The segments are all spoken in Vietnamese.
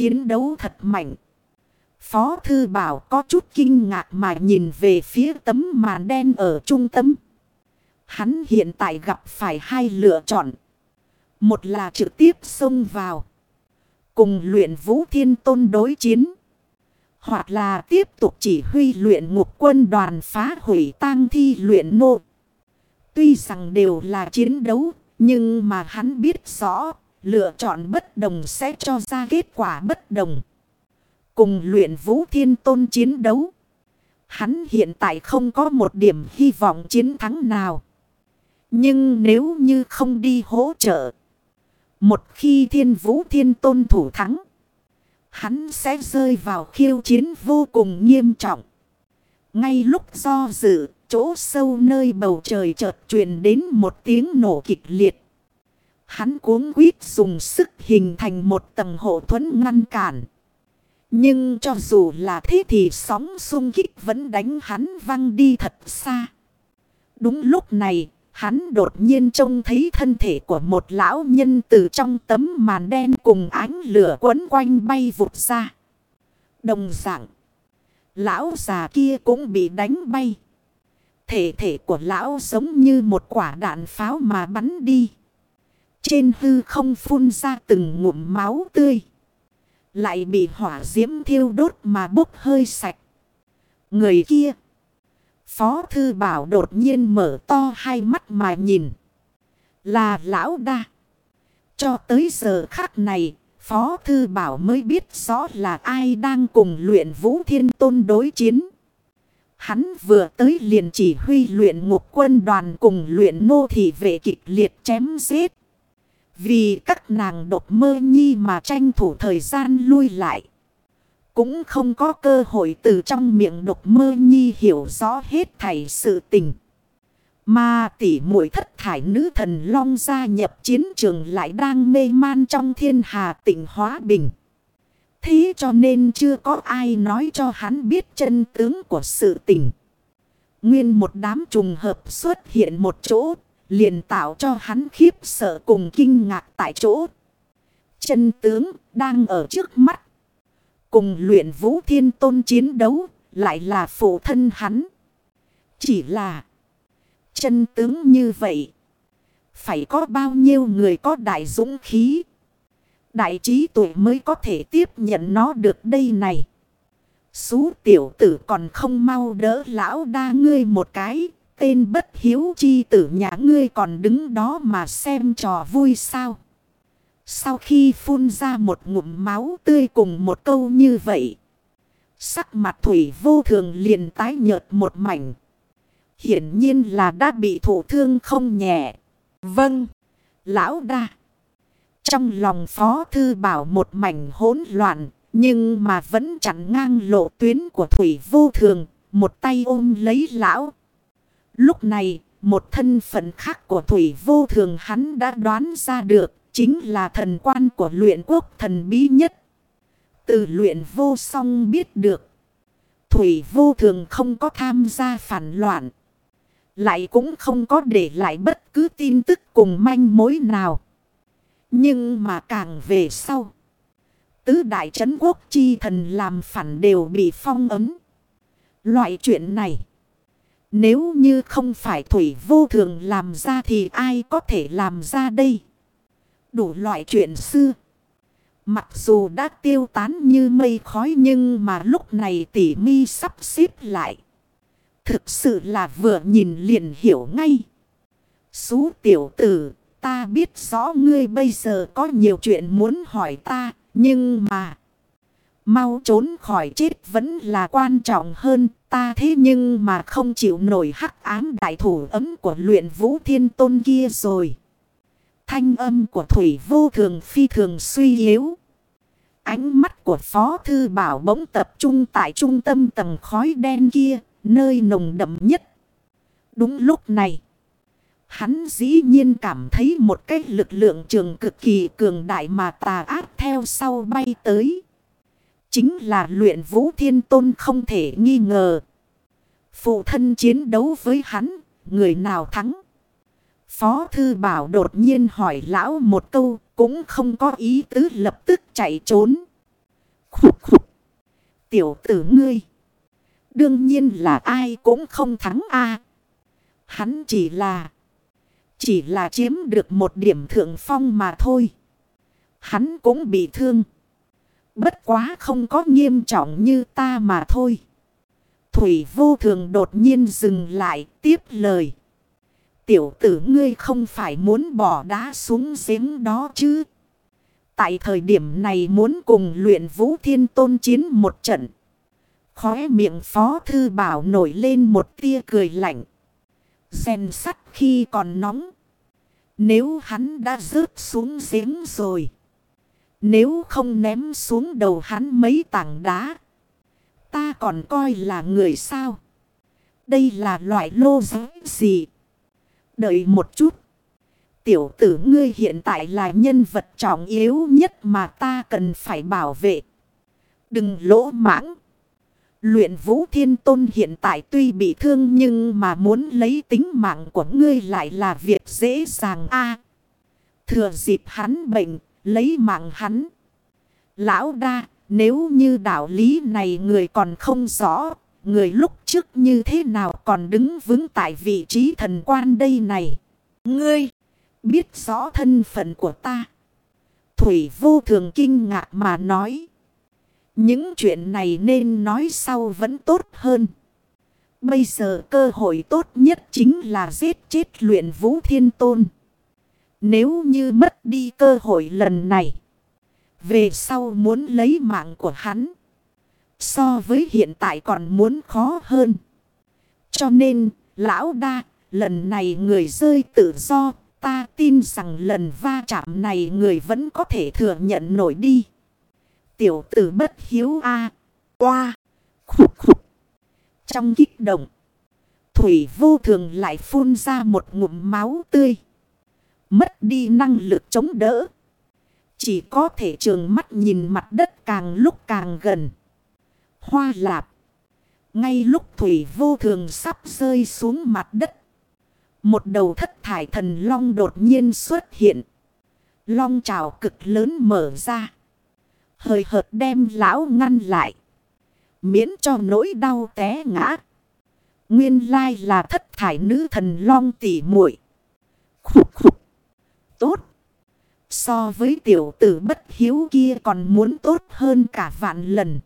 Chiến đấu thật mạnh. Phó Thư Bảo có chút kinh ngạc mà nhìn về phía tấm màn đen ở trung tâm. Hắn hiện tại gặp phải hai lựa chọn. Một là trực tiếp xông vào. Cùng luyện vũ thiên tôn đối chiến. Hoặc là tiếp tục chỉ huy luyện ngục quân đoàn phá hủy tang thi luyện nô. Tuy rằng đều là chiến đấu. Nhưng mà hắn biết rõ. Lựa chọn bất đồng sẽ cho ra kết quả bất đồng. Cùng luyện vũ thiên tôn chiến đấu. Hắn hiện tại không có một điểm hy vọng chiến thắng nào. Nhưng nếu như không đi hỗ trợ. Một khi thiên vũ thiên tôn thủ thắng. Hắn sẽ rơi vào khiêu chiến vô cùng nghiêm trọng. Ngay lúc do dự, chỗ sâu nơi bầu trời chợt truyền đến một tiếng nổ kịch liệt. Hắn cuống quýt dùng sức hình thành một tầng hộ thuẫn ngăn cản. Nhưng cho dù là thế thì sóng xung kích vẫn đánh hắn văng đi thật xa. Đúng lúc này, hắn đột nhiên trông thấy thân thể của một lão nhân từ trong tấm màn đen cùng ánh lửa quấn quanh bay vụt ra. Đồng dạng, lão già kia cũng bị đánh bay. Thể thể của lão giống như một quả đạn pháo mà bắn đi. Trên hư không phun ra từng ngụm máu tươi. Lại bị hỏa diễm thiêu đốt mà bốc hơi sạch. Người kia. Phó thư bảo đột nhiên mở to hai mắt mà nhìn. Là lão đa. Cho tới giờ khắc này. Phó thư bảo mới biết rõ là ai đang cùng luyện vũ thiên tôn đối chiến. Hắn vừa tới liền chỉ huy luyện ngục quân đoàn cùng luyện nô thị vệ kịch liệt chém giết. Vì các nàng đột mơ nhi mà tranh thủ thời gian lui lại. Cũng không có cơ hội từ trong miệng độc mơ nhi hiểu rõ hết thảy sự tình. Mà tỷ muội thất thải nữ thần long gia nhập chiến trường lại đang mê man trong thiên hà tỉnh hóa bình. Thế cho nên chưa có ai nói cho hắn biết chân tướng của sự tình. Nguyên một đám trùng hợp xuất hiện một chỗ liền tạo cho hắn khiếp sợ cùng kinh ngạc tại chỗ. Chân tướng đang ở trước mắt. Cùng luyện vũ thiên tôn chiến đấu lại là phụ thân hắn. Chỉ là chân tướng như vậy. Phải có bao nhiêu người có đại dũng khí. Đại trí tuổi mới có thể tiếp nhận nó được đây này. Xú tiểu tử còn không mau đỡ lão đa ngươi một cái. Tên bất hiếu chi tử nhà ngươi còn đứng đó mà xem trò vui sao. Sau khi phun ra một ngụm máu tươi cùng một câu như vậy. Sắc mặt thủy vô thường liền tái nhợt một mảnh. Hiển nhiên là đã bị thổ thương không nhẹ. Vâng, lão đa. Trong lòng phó thư bảo một mảnh hỗn loạn. Nhưng mà vẫn chặn ngang lộ tuyến của thủy vô thường. Một tay ôm lấy lão. Lúc này, một thân phận khác của Thủy vô thường hắn đã đoán ra được, chính là thần quan của luyện quốc thần bí nhất. Từ luyện vô song biết được, Thủy vô thường không có tham gia phản loạn. Lại cũng không có để lại bất cứ tin tức cùng manh mối nào. Nhưng mà càng về sau. Tứ đại trấn quốc chi thần làm phản đều bị phong ấm. Loại chuyện này. Nếu như không phải thủy vô thường làm ra thì ai có thể làm ra đây? Đủ loại chuyện xưa. Mặc dù đã tiêu tán như mây khói nhưng mà lúc này tỉ mi sắp xếp lại. Thực sự là vừa nhìn liền hiểu ngay. Xú tiểu tử, ta biết rõ ngươi bây giờ có nhiều chuyện muốn hỏi ta, nhưng mà... Mau trốn khỏi chết vẫn là quan trọng hơn ta thế nhưng mà không chịu nổi hắc ám đại thủ ấm của luyện vũ thiên tôn kia rồi. Thanh âm của Thủy vô thường phi thường suy yếu. Ánh mắt của Phó Thư Bảo bỗng tập trung tại trung tâm tầng khói đen kia, nơi nồng đậm nhất. Đúng lúc này, hắn dĩ nhiên cảm thấy một cái lực lượng trường cực kỳ cường đại mà tà ác theo sau bay tới. Chính là luyện vũ thiên tôn không thể nghi ngờ. Phụ thân chiến đấu với hắn, người nào thắng? Phó thư bảo đột nhiên hỏi lão một câu, cũng không có ý tứ lập tức chạy trốn. Khục khục. Tiểu tử ngươi. Đương nhiên là ai cũng không thắng a Hắn chỉ là... Chỉ là chiếm được một điểm thượng phong mà thôi. Hắn cũng bị thương. Bất quá không có nghiêm trọng như ta mà thôi. Thủy vô thường đột nhiên dừng lại, tiếp lời. Tiểu tử ngươi không phải muốn bỏ đá xuống giếng đó chứ. Tại thời điểm này muốn cùng luyện vũ thiên tôn chiến một trận. Khóe miệng phó thư bảo nổi lên một tia cười lạnh. Xen sắt khi còn nóng. Nếu hắn đã rớt xuống giếng rồi. Nếu không ném xuống đầu hắn mấy tảng đá. Ta còn coi là người sao. Đây là loại lô giới gì. Đợi một chút. Tiểu tử ngươi hiện tại là nhân vật trọng yếu nhất mà ta cần phải bảo vệ. Đừng lỗ mãng. Luyện vũ thiên tôn hiện tại tuy bị thương nhưng mà muốn lấy tính mạng của ngươi lại là việc dễ dàng a Thừa dịp hắn bệnh, lấy mạng hắn. Lão đa, nếu như đạo lý này người còn không rõ, người lúc trước như thế nào còn đứng vững tại vị trí thần quan đây này. Ngươi, biết rõ thân phận của ta. Thủy vô thường kinh ngạc mà nói. Những chuyện này nên nói sau vẫn tốt hơn. Bây giờ cơ hội tốt nhất chính là giết chết luyện vũ thiên tôn. Nếu như mất đi cơ hội lần này. Về sau muốn lấy mạng của hắn. So với hiện tại còn muốn khó hơn. Cho nên, lão đa, lần này người rơi tự do. Ta tin rằng lần va chạm này người vẫn có thể thừa nhận nổi đi tiểu tử bất hiếu a à. Oa. Khục khục. Trong kích động. Thủy vô thường lại phun ra một ngụm máu tươi. Mất đi năng lực chống đỡ. Chỉ có thể trường mắt nhìn mặt đất càng lúc càng gần. Hoa lạp. Ngay lúc thủy vô thường sắp rơi xuống mặt đất. Một đầu thất thải thần long đột nhiên xuất hiện. Long trào cực lớn mở ra. Hời hợt đem lão ngăn lại. Miễn cho nỗi đau té ngã. Nguyên lai là thất thải nữ thần long tỉ muội Khục khục. Tốt. So với tiểu tử bất hiếu kia còn muốn tốt hơn cả vạn lần.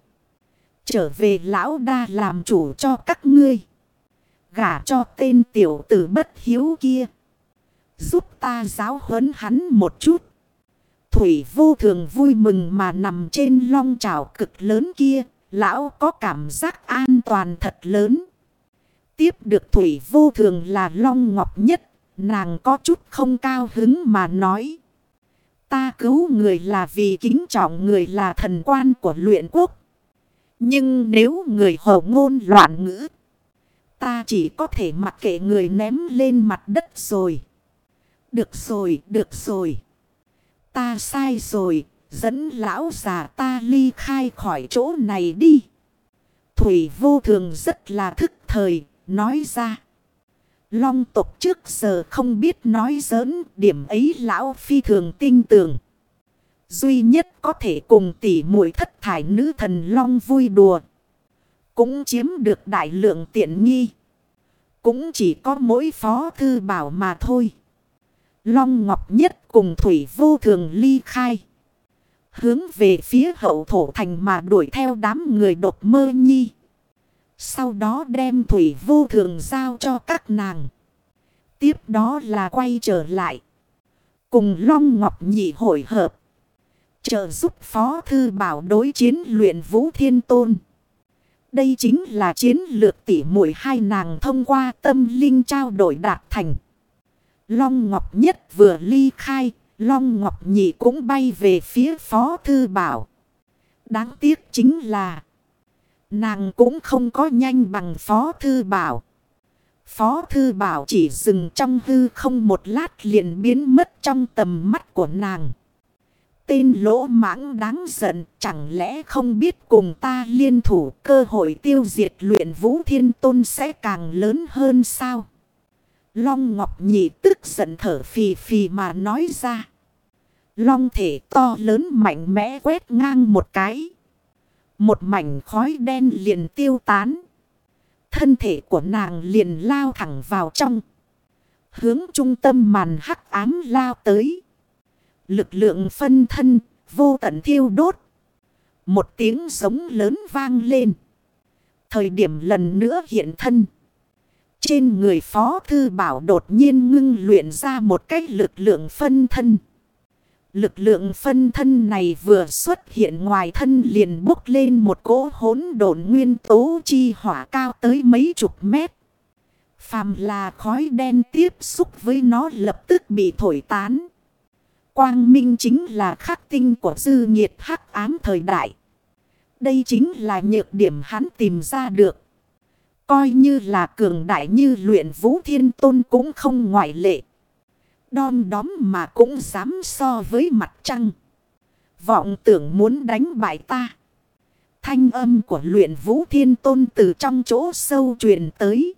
Trở về lão đa làm chủ cho các ngươi. Gả cho tên tiểu tử bất hiếu kia. Giúp ta giáo huấn hắn một chút. Thủy vô thường vui mừng mà nằm trên long trào cực lớn kia. Lão có cảm giác an toàn thật lớn. Tiếp được Thủy vô thường là long ngọc nhất. Nàng có chút không cao hứng mà nói. Ta cứu người là vì kính trọng người là thần quan của luyện quốc. Nhưng nếu người hổ ngôn loạn ngữ. Ta chỉ có thể mặc kệ người ném lên mặt đất rồi. Được rồi, được rồi. Ta sai rồi, dẫn lão già ta ly khai khỏi chỗ này đi. Thủy vô thường rất là thức thời, nói ra. Long tộc trước giờ không biết nói giỡn, điểm ấy lão phi thường tin tưởng Duy nhất có thể cùng tỷ muội thất thải nữ thần long vui đùa. Cũng chiếm được đại lượng tiện nghi. Cũng chỉ có mỗi phó thư bảo mà thôi. Long Ngọc Nhất cùng Thủy Vô Thường ly khai. Hướng về phía hậu thổ thành mà đuổi theo đám người đột mơ nhi. Sau đó đem Thủy Vô Thường giao cho các nàng. Tiếp đó là quay trở lại. Cùng Long Ngọc Nhị hội hợp. Trợ giúp Phó Thư Bảo đối chiến luyện Vũ Thiên Tôn. Đây chính là chiến lược tỉ mũi hai nàng thông qua tâm linh trao đổi đạt thành. Long Ngọc Nhất vừa ly khai, Long Ngọc Nhị cũng bay về phía Phó Thư Bảo. Đáng tiếc chính là nàng cũng không có nhanh bằng Phó Thư Bảo. Phó Thư Bảo chỉ dừng trong hư không một lát liền biến mất trong tầm mắt của nàng. Tên lỗ mãng đáng giận, chẳng lẽ không biết cùng ta liên thủ cơ hội tiêu diệt luyện vũ thiên tôn sẽ càng lớn hơn sao? Long Ngọc Nhị tức giận thở phì phì mà nói ra. Long thể to lớn mạnh mẽ quét ngang một cái. Một mảnh khói đen liền tiêu tán. Thân thể của nàng liền lao thẳng vào trong. Hướng trung tâm màn hắc ám lao tới. Lực lượng phân thân, vô tận thiêu đốt. Một tiếng giống lớn vang lên. Thời điểm lần nữa hiện thân. Trên người Phó Thư Bảo đột nhiên ngưng luyện ra một cách lực lượng phân thân. Lực lượng phân thân này vừa xuất hiện ngoài thân liền bốc lên một cỗ hỗn độn nguyên tố chi hỏa cao tới mấy chục mét. Phàm là khói đen tiếp xúc với nó lập tức bị thổi tán. Quang minh chính là khắc tinh của dư nhiệt hắc ám thời đại. Đây chính là nhược điểm hắn tìm ra được. Coi như là cường đại như luyện vũ thiên tôn cũng không ngoại lệ. Đom đóm mà cũng dám so với mặt trăng. Vọng tưởng muốn đánh bại ta. Thanh âm của luyện vũ thiên tôn từ trong chỗ sâu truyền tới.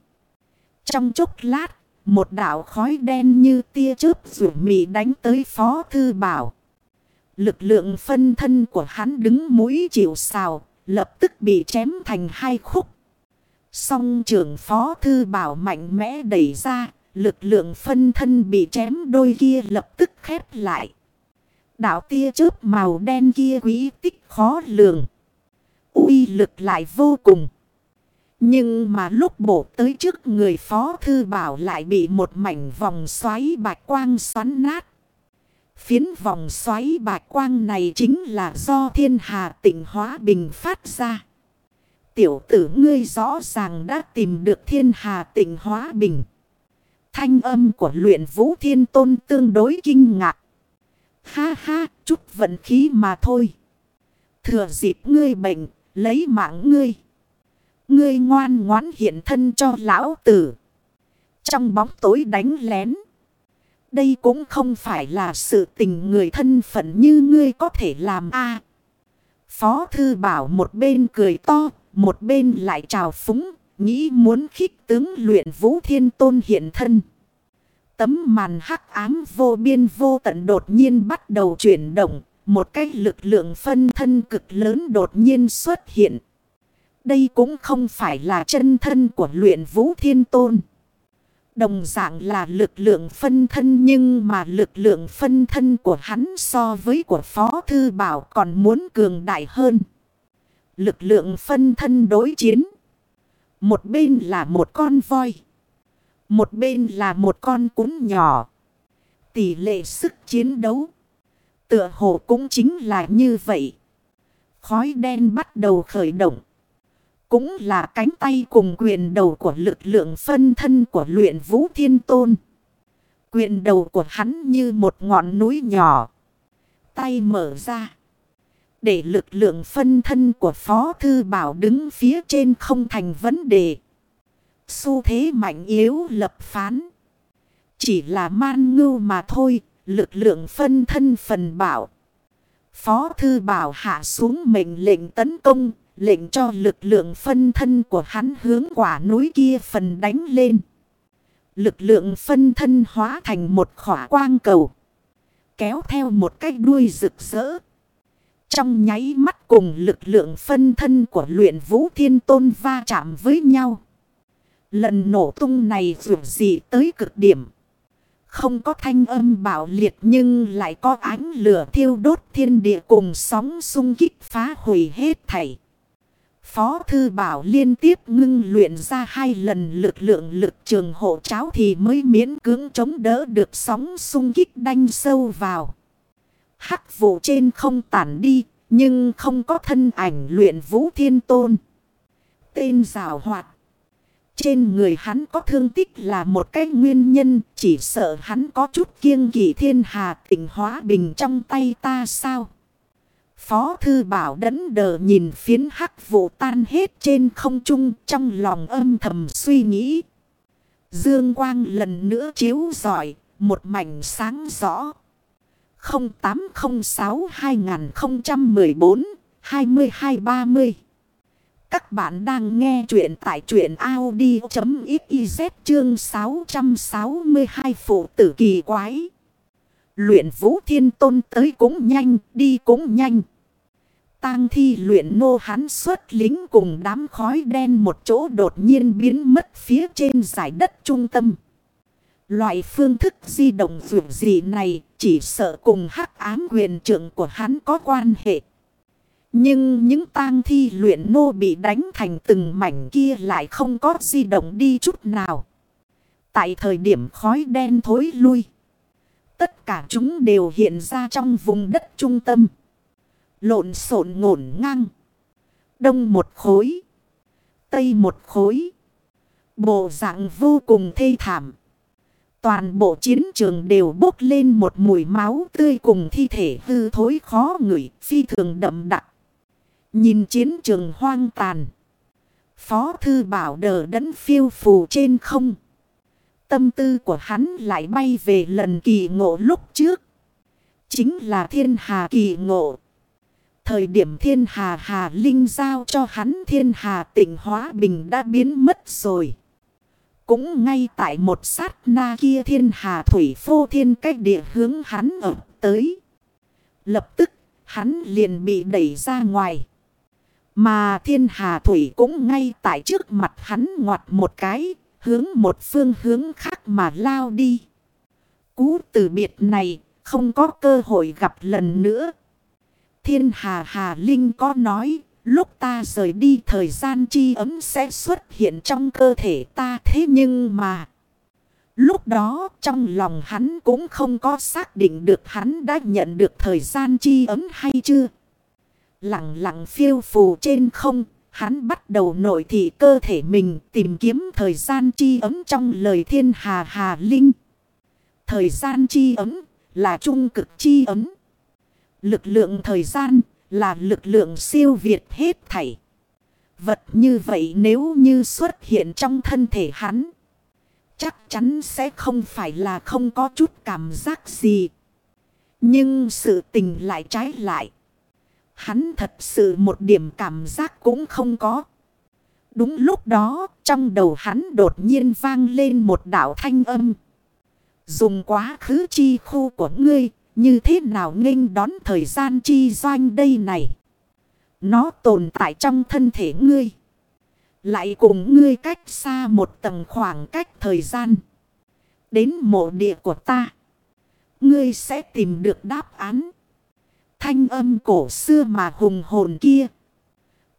Trong chốc lát, một đảo khói đen như tia chớp rủ mị đánh tới phó thư bảo. Lực lượng phân thân của hắn đứng mũi chịu xào, lập tức bị chém thành hai khúc. Song trưởng phó thư bảo mạnh mẽ đẩy ra, lực lượng phân thân bị chém đôi kia lập tức khép lại. Đảo tia chớp màu đen kia quý tích khó lường. uy lực lại vô cùng. Nhưng mà lúc bổ tới trước người phó thư bảo lại bị một mảnh vòng xoáy bạch quang xoắn nát. Phiến vòng xoáy bạch quang này chính là do thiên hà tịnh hóa bình phát ra. Tiểu tử ngươi rõ ràng đã tìm được thiên hà tịnh hóa bình. Thanh âm của luyện vũ thiên tôn tương đối kinh ngạc. Ha ha, chút vận khí mà thôi. Thừa dịp ngươi bệnh, lấy mạng ngươi. Ngươi ngoan ngoãn hiện thân cho lão tử. Trong bóng tối đánh lén. Đây cũng không phải là sự tình người thân phận như ngươi có thể làm a Phó thư bảo một bên cười to, một bên lại trào phúng, nghĩ muốn khích tướng luyện vũ thiên tôn hiện thân. Tấm màn hắc ám vô biên vô tận đột nhiên bắt đầu chuyển động, một cái lực lượng phân thân cực lớn đột nhiên xuất hiện. Đây cũng không phải là chân thân của luyện vũ thiên tôn. Đồng dạng là lực lượng phân thân nhưng mà lực lượng phân thân của hắn so với của Phó Thư Bảo còn muốn cường đại hơn. Lực lượng phân thân đối chiến. Một bên là một con voi. Một bên là một con cún nhỏ. Tỷ lệ sức chiến đấu. Tựa hồ cũng chính là như vậy. Khói đen bắt đầu khởi động. Cũng là cánh tay cùng quyền đầu của lực lượng phân thân của luyện vũ thiên tôn. Quyền đầu của hắn như một ngọn núi nhỏ. Tay mở ra. Để lực lượng phân thân của Phó Thư Bảo đứng phía trên không thành vấn đề. Xu thế mạnh yếu lập phán. Chỉ là man ngưu mà thôi. Lực lượng phân thân phần bảo. Phó Thư Bảo hạ xuống mệnh lệnh tấn công. Lệnh cho lực lượng phân thân của hắn hướng quả núi kia phần đánh lên. Lực lượng phân thân hóa thành một khỏa quang cầu. Kéo theo một cái đuôi rực rỡ. Trong nháy mắt cùng lực lượng phân thân của luyện vũ thiên tôn va chạm với nhau. Lần nổ tung này dù gì tới cực điểm. Không có thanh âm bạo liệt nhưng lại có ánh lửa thiêu đốt thiên địa cùng sóng sung kích phá hủy hết thảy. Phó Thư Bảo liên tiếp ngưng luyện ra hai lần lực lượng lực trường hộ cháo thì mới miễn cưỡng chống đỡ được sóng sung kích đanh sâu vào. Hắc vụ trên không tản đi, nhưng không có thân ảnh luyện vũ thiên tôn. Tên rào hoạt. Trên người hắn có thương tích là một cái nguyên nhân, chỉ sợ hắn có chút kiêng kỵ thiên hà tỉnh hóa bình trong tay ta sao. Phó thư bảo đấn đờ nhìn phiến hắc vụ tan hết trên không trung trong lòng âm thầm suy nghĩ. Dương quang lần nữa chiếu giỏi, một mảnh sáng rõ. 0806-2014-2230 Các bạn đang nghe chuyện tại chuyện Audi.xyz chương 662 phụ tử kỳ quái. Luyện vũ thiên tôn tới cũng nhanh, đi cũng nhanh. tang thi luyện nô hắn xuất lính cùng đám khói đen một chỗ đột nhiên biến mất phía trên giải đất trung tâm. Loại phương thức di động vượt gì này chỉ sợ cùng hắc ám quyền trưởng của hắn có quan hệ. Nhưng những tang thi luyện nô bị đánh thành từng mảnh kia lại không có di động đi chút nào. Tại thời điểm khói đen thối lui. Tất cả chúng đều hiện ra trong vùng đất trung tâm. Lộn xộn ngổn ngang. Đông một khối. Tây một khối. Bộ dạng vô cùng thê thảm. Toàn bộ chiến trường đều bốc lên một mùi máu tươi cùng thi thể hư thối khó ngửi, phi thường đậm đặc. Nhìn chiến trường hoang tàn. Phó thư bảo đờ đẫn phiêu phù trên không. Tâm tư của hắn lại bay về lần kỳ ngộ lúc trước. Chính là thiên hà kỳ ngộ. Thời điểm thiên hà hà linh giao cho hắn thiên hà tỉnh hóa bình đã biến mất rồi. Cũng ngay tại một sát na kia thiên hà thủy phô thiên cách địa hướng hắn ở tới. Lập tức hắn liền bị đẩy ra ngoài. Mà thiên hà thủy cũng ngay tại trước mặt hắn ngoặt một cái, hướng một phương hướng khác mà lao đi. Cú từ biệt này không có cơ hội gặp lần nữa. Thiên hà hà linh có nói, lúc ta rời đi thời gian chi ấm sẽ xuất hiện trong cơ thể ta thế nhưng mà... Lúc đó trong lòng hắn cũng không có xác định được hắn đã nhận được thời gian chi ấm hay chưa. Lặng lặng phiêu phù trên không, hắn bắt đầu nội thị cơ thể mình tìm kiếm thời gian chi ấm trong lời thiên hà hà linh. Thời gian chi ấm là trung cực chi ấm. Lực lượng thời gian là lực lượng siêu việt hết thảy. Vật như vậy nếu như xuất hiện trong thân thể hắn. Chắc chắn sẽ không phải là không có chút cảm giác gì. Nhưng sự tình lại trái lại. Hắn thật sự một điểm cảm giác cũng không có. Đúng lúc đó, trong đầu hắn đột nhiên vang lên một đạo thanh âm. Dùng quá khứ chi khu của ngươi, như thế nào nghênh đón thời gian chi doanh đây này. Nó tồn tại trong thân thể ngươi. Lại cùng ngươi cách xa một tầng khoảng cách thời gian. Đến mộ địa của ta. Ngươi sẽ tìm được đáp án. Thanh âm cổ xưa mà hùng hồn kia.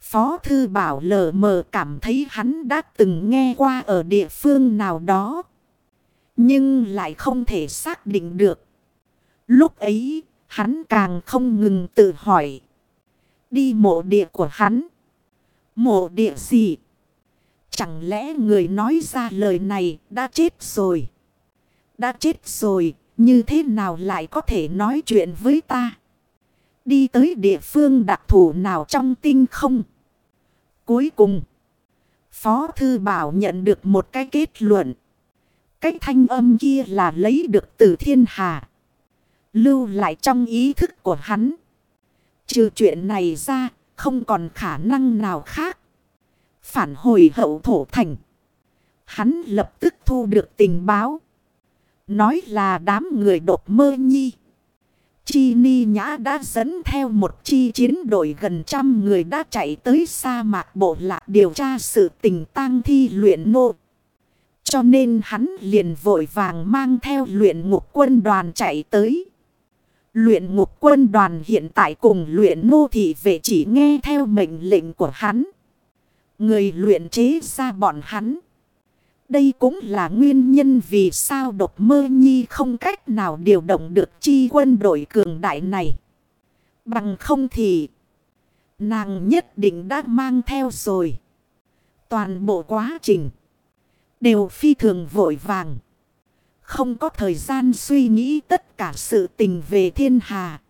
Phó thư bảo lờ mờ cảm thấy hắn đã từng nghe qua ở địa phương nào đó. Nhưng lại không thể xác định được. Lúc ấy, hắn càng không ngừng tự hỏi. Đi mộ địa của hắn. Mộ địa gì? Chẳng lẽ người nói ra lời này đã chết rồi? Đã chết rồi, như thế nào lại có thể nói chuyện với ta? đi tới địa phương đặc thù nào trong tinh không. Cuối cùng, Phó Thư Bảo nhận được một cái kết luận. Cái thanh âm kia là lấy được từ thiên hà. Lưu lại trong ý thức của hắn. Trừ chuyện này ra, không còn khả năng nào khác. Phản hồi hậu thổ thành. Hắn lập tức thu được tình báo. Nói là đám người đột mơ nhi. Chi Ni Nhã đã dẫn theo một chi chiến đội gần trăm người đã chạy tới sa mạc bộ lạc điều tra sự tình tang thi luyện nô. Cho nên hắn liền vội vàng mang theo luyện ngục quân đoàn chạy tới. Luyện ngục quân đoàn hiện tại cùng luyện nô thị vệ chỉ nghe theo mệnh lệnh của hắn. Người luyện chế ra bọn hắn. Đây cũng là nguyên nhân vì sao độc mơ nhi không cách nào điều động được chi quân đội cường đại này. Bằng không thì, nàng nhất định đã mang theo rồi. Toàn bộ quá trình đều phi thường vội vàng. Không có thời gian suy nghĩ tất cả sự tình về thiên hà.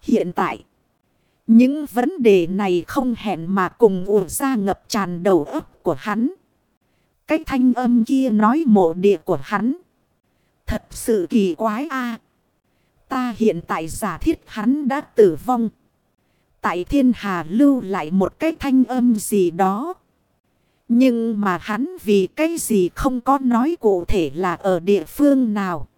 Hiện tại, những vấn đề này không hẹn mà cùng ùa ra ngập tràn đầu óc của hắn. Cái thanh âm kia nói mộ địa của hắn. Thật sự kỳ quái a Ta hiện tại giả thiết hắn đã tử vong. Tại thiên hà lưu lại một cái thanh âm gì đó. Nhưng mà hắn vì cái gì không có nói cụ thể là ở địa phương nào.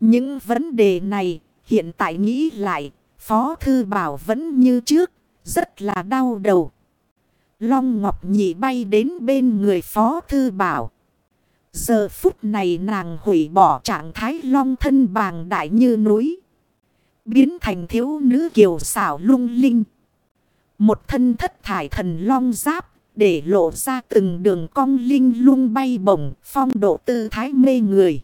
Những vấn đề này hiện tại nghĩ lại, Phó Thư Bảo vẫn như trước, rất là đau đầu. Long Ngọc Nhị bay đến bên người Phó Thư Bảo. Giờ phút này nàng hủy bỏ trạng thái long thân bàng đại như núi. Biến thành thiếu nữ kiều xảo lung linh. Một thân thất thải thần long giáp để lộ ra từng đường cong linh lung bay bổng, phong độ tư thái mê người.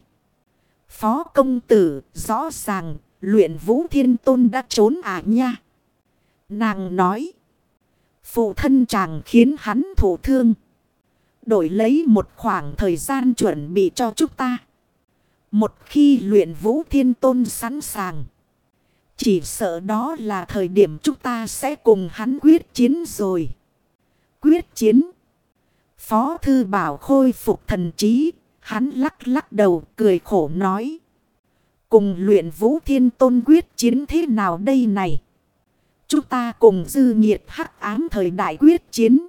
Phó công tử, rõ ràng, luyện vũ thiên tôn đã trốn à nha. Nàng nói. Phụ thân chàng khiến hắn thổ thương. Đổi lấy một khoảng thời gian chuẩn bị cho chúng ta. Một khi luyện vũ thiên tôn sẵn sàng. Chỉ sợ đó là thời điểm chúng ta sẽ cùng hắn quyết chiến rồi. Quyết chiến. Phó thư bảo khôi phục thần trí. Hắn lắc lắc đầu, cười khổ nói. Cùng luyện vũ thiên tôn quyết chiến thế nào đây này? Chúng ta cùng dư nhiệt hắc ám thời đại quyết chiến.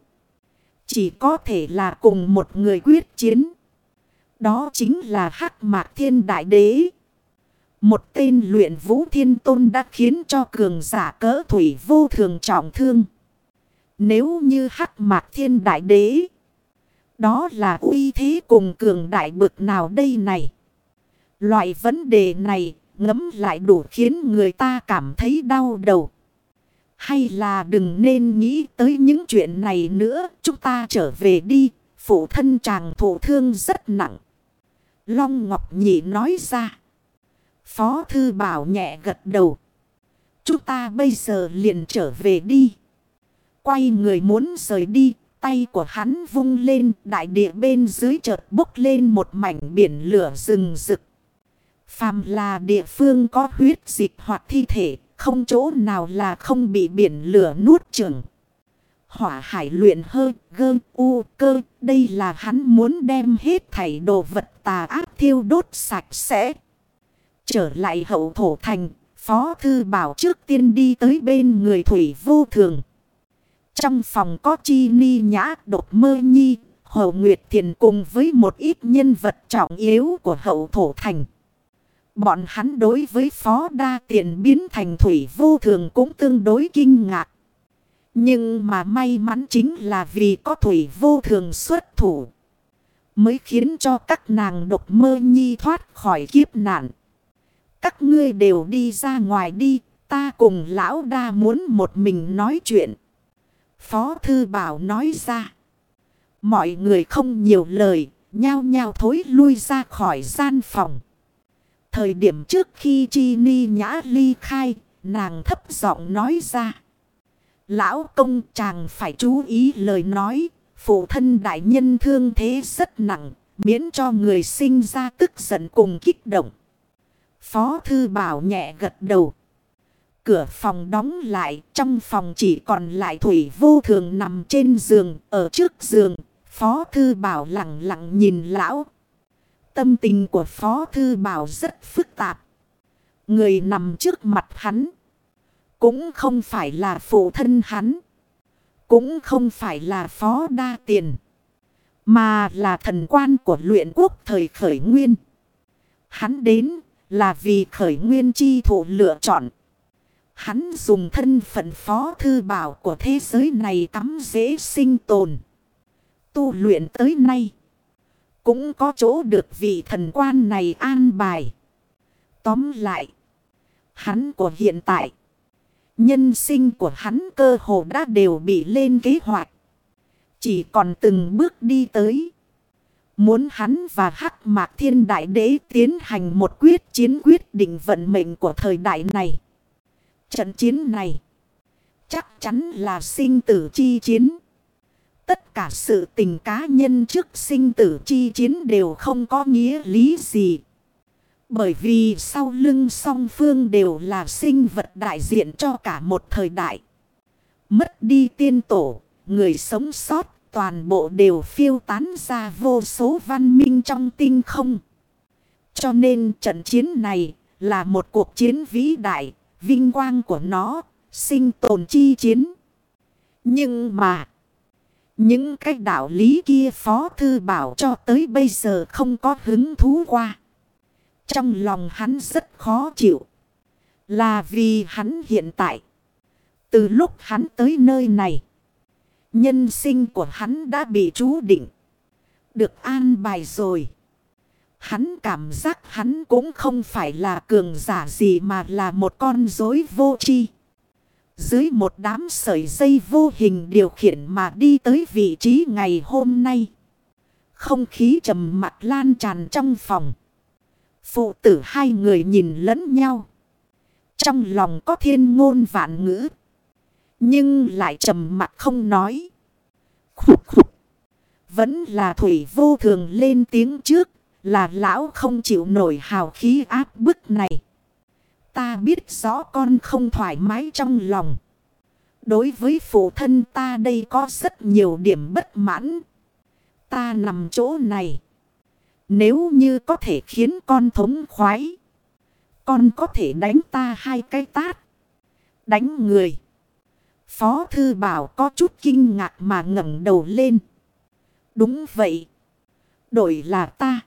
Chỉ có thể là cùng một người quyết chiến. Đó chính là hắc mạc thiên đại đế. Một tên luyện vũ thiên tôn đã khiến cho cường giả cỡ thủy vô thường trọng thương. Nếu như hắc mạc thiên đại đế. Đó là uy thế cùng cường đại bực nào đây này. Loại vấn đề này ngấm lại đủ khiến người ta cảm thấy đau đầu. Hay là đừng nên nghĩ tới những chuyện này nữa. Chúng ta trở về đi. Phụ thân chàng thổ thương rất nặng. Long Ngọc Nhị nói ra. Phó Thư Bảo nhẹ gật đầu. Chúng ta bây giờ liền trở về đi. Quay người muốn rời đi. Tay của hắn vung lên. Đại địa bên dưới chợt bốc lên một mảnh biển lửa rừng rực. Phàm là địa phương có huyết dịch hoặc thi thể, không chỗ nào là không bị biển lửa nuốt chửng. Hỏa hải luyện hơi gơ, u, cơ. Đây là hắn muốn đem hết thảy đồ vật tà ác thiêu đốt sạch sẽ. Trở lại hậu thổ thành. Phó thư bảo trước tiên đi tới bên người thủy vô thường. Trong phòng có chi ni nhã đột mơ nhi. Hậu Nguyệt Thiền cùng với một ít nhân vật trọng yếu của hậu thổ thành. Bọn hắn đối với phó đa tiện biến thành thủy vô thường cũng tương đối kinh ngạc. Nhưng mà may mắn chính là vì có thủy vô thường xuất thủ. Mới khiến cho các nàng độc mơ nhi thoát khỏi kiếp nạn. Các ngươi đều đi ra ngoài đi. Ta cùng lão đa muốn một mình nói chuyện. Phó thư bảo nói ra. Mọi người không nhiều lời. Nhao nhao thối lui ra khỏi gian phòng. Thời điểm trước khi Chi Ni Nhã ly khai, nàng thấp giọng nói ra. Lão công chàng phải chú ý lời nói, phụ thân đại nhân thương thế rất nặng, miễn cho người sinh ra tức giận cùng kích động. Phó thư bảo nhẹ gật đầu. Cửa phòng đóng lại, trong phòng chỉ còn lại Thủy vô thường nằm trên giường, ở trước giường. Phó thư bảo lặng lặng nhìn lão, Tâm tình của Phó Thư Bảo rất phức tạp. Người nằm trước mặt hắn. Cũng không phải là phụ thân hắn. Cũng không phải là Phó Đa Tiền. Mà là thần quan của luyện quốc thời khởi nguyên. Hắn đến là vì khởi nguyên chi thủ lựa chọn. Hắn dùng thân phận phó thư bảo của thế giới này cắm dễ sinh tồn. Tu luyện tới nay. Cũng có chỗ được vị thần quan này an bài. Tóm lại. Hắn của hiện tại. Nhân sinh của hắn cơ hồ đã đều bị lên kế hoạch. Chỉ còn từng bước đi tới. Muốn hắn và Hắc Mạc Thiên Đại Đế tiến hành một quyết chiến quyết định vận mệnh của thời đại này. Trận chiến này chắc chắn là sinh tử chi chiến. Tất cả sự tình cá nhân trước sinh tử chi chiến đều không có nghĩa lý gì. Bởi vì sau lưng song phương đều là sinh vật đại diện cho cả một thời đại. Mất đi tiên tổ, người sống sót toàn bộ đều phiêu tán ra vô số văn minh trong tinh không. Cho nên trận chiến này là một cuộc chiến vĩ đại, vinh quang của nó, sinh tồn chi chiến. Nhưng mà... Những cái đạo lý kia Phó Thư Bảo cho tới bây giờ không có hứng thú qua. Trong lòng hắn rất khó chịu. Là vì hắn hiện tại. Từ lúc hắn tới nơi này. Nhân sinh của hắn đã bị chú định. Được an bài rồi. Hắn cảm giác hắn cũng không phải là cường giả gì mà là một con rối vô tri. Dưới một đám sợi dây vô hình điều khiển mà đi tới vị trí ngày hôm nay. Không khí trầm mặc lan tràn trong phòng. Phụ tử hai người nhìn lẫn nhau. Trong lòng có thiên ngôn vạn ngữ. Nhưng lại trầm mặc không nói. Khục khục. Vẫn là thủy vô thường lên tiếng trước. Là lão không chịu nổi hào khí áp bức này. Ta biết rõ con không thoải mái trong lòng. Đối với phụ thân ta đây có rất nhiều điểm bất mãn. Ta nằm chỗ này. Nếu như có thể khiến con thống khoái. Con có thể đánh ta hai cái tát. Đánh người. Phó thư bảo có chút kinh ngạc mà ngẩng đầu lên. Đúng vậy. Đổi là ta.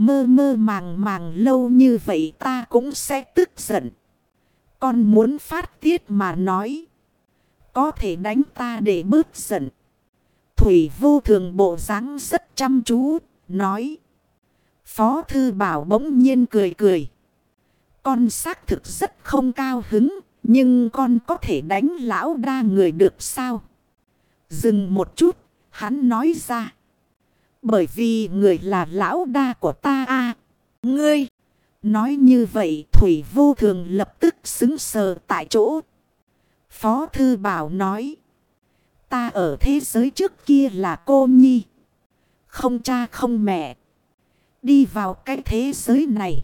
Mơ mơ màng màng lâu như vậy ta cũng sẽ tức giận. Con muốn phát tiết mà nói. Có thể đánh ta để bớt giận. Thủy vô thường bộ dáng rất chăm chú, nói. Phó thư bảo bỗng nhiên cười cười. Con xác thực rất không cao hứng, nhưng con có thể đánh lão đa người được sao? Dừng một chút, hắn nói ra. Bởi vì người là lão đa của ta a Ngươi! Nói như vậy Thủy vô thường lập tức xứng sờ tại chỗ. Phó Thư Bảo nói. Ta ở thế giới trước kia là cô nhi. Không cha không mẹ. Đi vào cái thế giới này.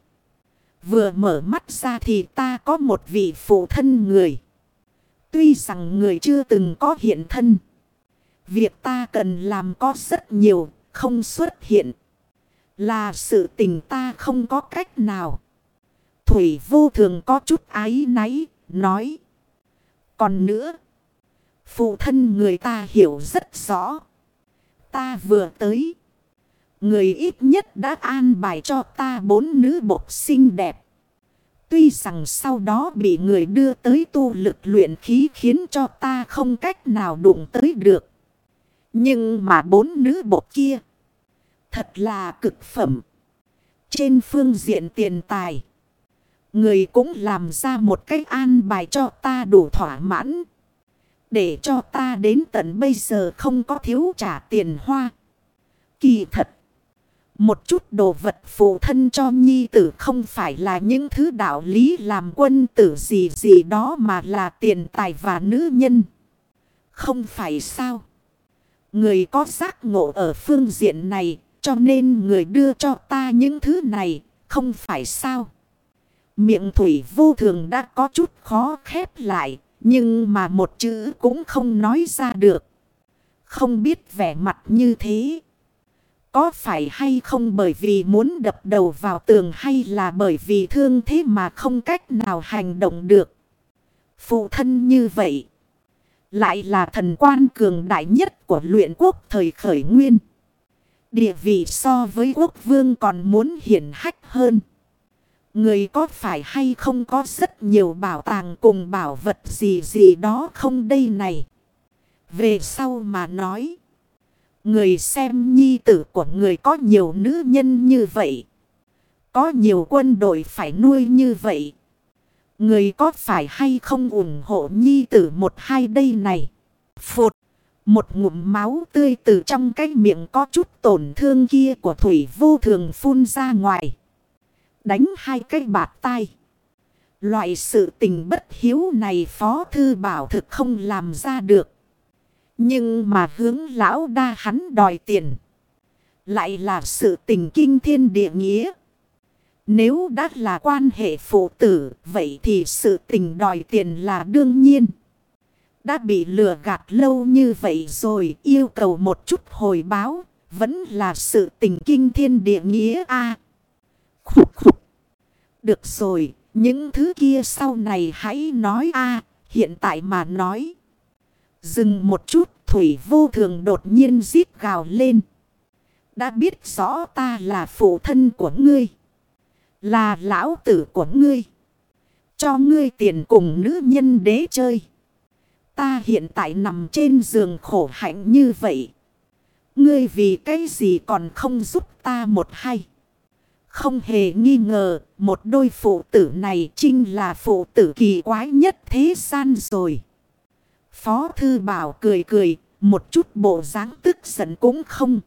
Vừa mở mắt ra thì ta có một vị phụ thân người. Tuy rằng người chưa từng có hiện thân. Việc ta cần làm có rất nhiều, không xuất hiện. Là sự tình ta không có cách nào. Thủy vô thường có chút ái náy, nói. Còn nữa, phụ thân người ta hiểu rất rõ. Ta vừa tới. Người ít nhất đã an bài cho ta bốn nữ bộc xinh đẹp. Tuy rằng sau đó bị người đưa tới tu lực luyện khí khiến cho ta không cách nào đụng tới được. Nhưng mà bốn nữ bộ kia. Thật là cực phẩm. Trên phương diện tiền tài. Người cũng làm ra một cách an bài cho ta đủ thỏa mãn. Để cho ta đến tận bây giờ không có thiếu trả tiền hoa. Kỳ thật. Một chút đồ vật phụ thân cho nhi tử không phải là những thứ đạo lý làm quân tử gì gì đó mà là tiền tài và nữ nhân. Không phải sao. Người có giác ngộ ở phương diện này, cho nên người đưa cho ta những thứ này, không phải sao. Miệng thủy vô thường đã có chút khó khép lại. Nhưng mà một chữ cũng không nói ra được. Không biết vẻ mặt như thế. Có phải hay không bởi vì muốn đập đầu vào tường hay là bởi vì thương thế mà không cách nào hành động được. Phụ thân như vậy. Lại là thần quan cường đại nhất của luyện quốc thời khởi nguyên. Địa vị so với quốc vương còn muốn hiển hách hơn. Người có phải hay không có rất nhiều bảo tàng cùng bảo vật gì gì đó không đây này. Về sau mà nói. Người xem nhi tử của người có nhiều nữ nhân như vậy. Có nhiều quân đội phải nuôi như vậy. Người có phải hay không ủng hộ nhi tử một hai đây này. Phụt. Một ngụm máu tươi từ trong cái miệng có chút tổn thương kia của Thủy vô thường phun ra ngoài đánh hai cái bạt tay. Loại sự tình bất hiếu này Phó Thư Bảo thực không làm ra được. Nhưng mà hướng lão đa hắn đòi tiền. Lại là sự tình kinh thiên địa nghĩa. Nếu đã là quan hệ phụ tử, vậy thì sự tình đòi tiền là đương nhiên. Đã bị lừa gạt lâu như vậy rồi, yêu cầu một chút hồi báo, vẫn là sự tình kinh thiên địa nghĩa a Khúc khúc. Được rồi, những thứ kia sau này hãy nói a hiện tại mà nói. Dừng một chút, Thủy vô thường đột nhiên giết gào lên. Đã biết rõ ta là phụ thân của ngươi. Là lão tử của ngươi. Cho ngươi tiền cùng nữ nhân đế chơi. Ta hiện tại nằm trên giường khổ hạnh như vậy. Ngươi vì cái gì còn không giúp ta một hay? Không hề nghi ngờ, một đôi phụ tử này chính là phụ tử kỳ quái nhất thế gian rồi. Phó Thư Bảo cười cười, một chút bộ dáng tức giận cũng không.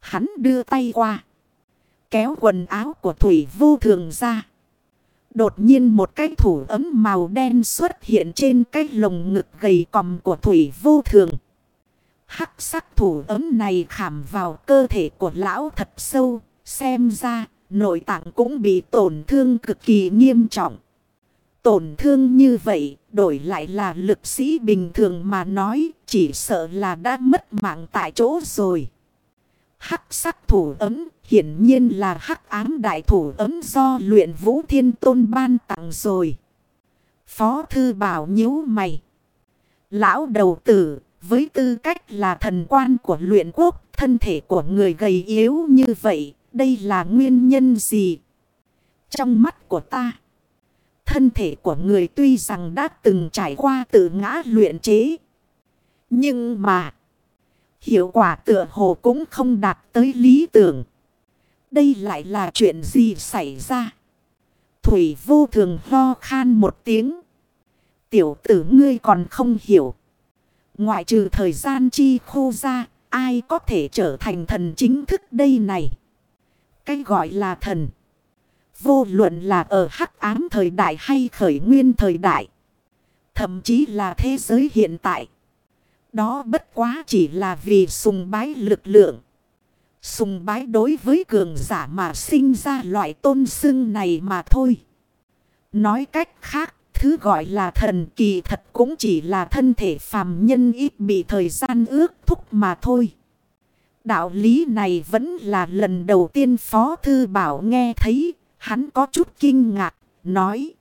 Hắn đưa tay qua. Kéo quần áo của Thủy vô thường ra. Đột nhiên một cái thủ ấm màu đen xuất hiện trên cái lồng ngực gầy còm của Thủy vô thường. Hắc sắc thủ ấm này khảm vào cơ thể của lão thật sâu. Xem ra nội tạng cũng bị tổn thương cực kỳ nghiêm trọng. Tổn thương như vậy, đổi lại là lực sĩ bình thường mà nói, chỉ sợ là đã mất mạng tại chỗ rồi. Hắc sắc thủ ấm, hiển nhiên là hắc ám đại thủ ấm do luyện vũ thiên tôn ban tặng rồi. Phó thư bảo nhíu mày. Lão đầu tử, với tư cách là thần quan của luyện quốc, thân thể của người gầy yếu như vậy, đây là nguyên nhân gì? Trong mắt của ta, thân thể của người tuy rằng đã từng trải qua tự ngã luyện chế. Nhưng mà, hiệu quả tựa hồ cũng không đạt tới lý tưởng. Đây lại là chuyện gì xảy ra? Thủy vô thường ho khan một tiếng. Tiểu tử ngươi còn không hiểu. Ngoại trừ thời gian chi khô ra, ai có thể trở thành thần chính thức đây này? Cái gọi là thần. Vô luận là ở hắc ám thời đại hay khởi nguyên thời đại. Thậm chí là thế giới hiện tại. Đó bất quá chỉ là vì sùng bái lực lượng. Sùng bái đối với cường giả mà sinh ra loại tôn sưng này mà thôi. Nói cách khác, thứ gọi là thần kỳ thật cũng chỉ là thân thể phàm nhân ít bị thời gian ước thúc mà thôi. Đạo lý này vẫn là lần đầu tiên Phó Thư Bảo nghe thấy, hắn có chút kinh ngạc, nói.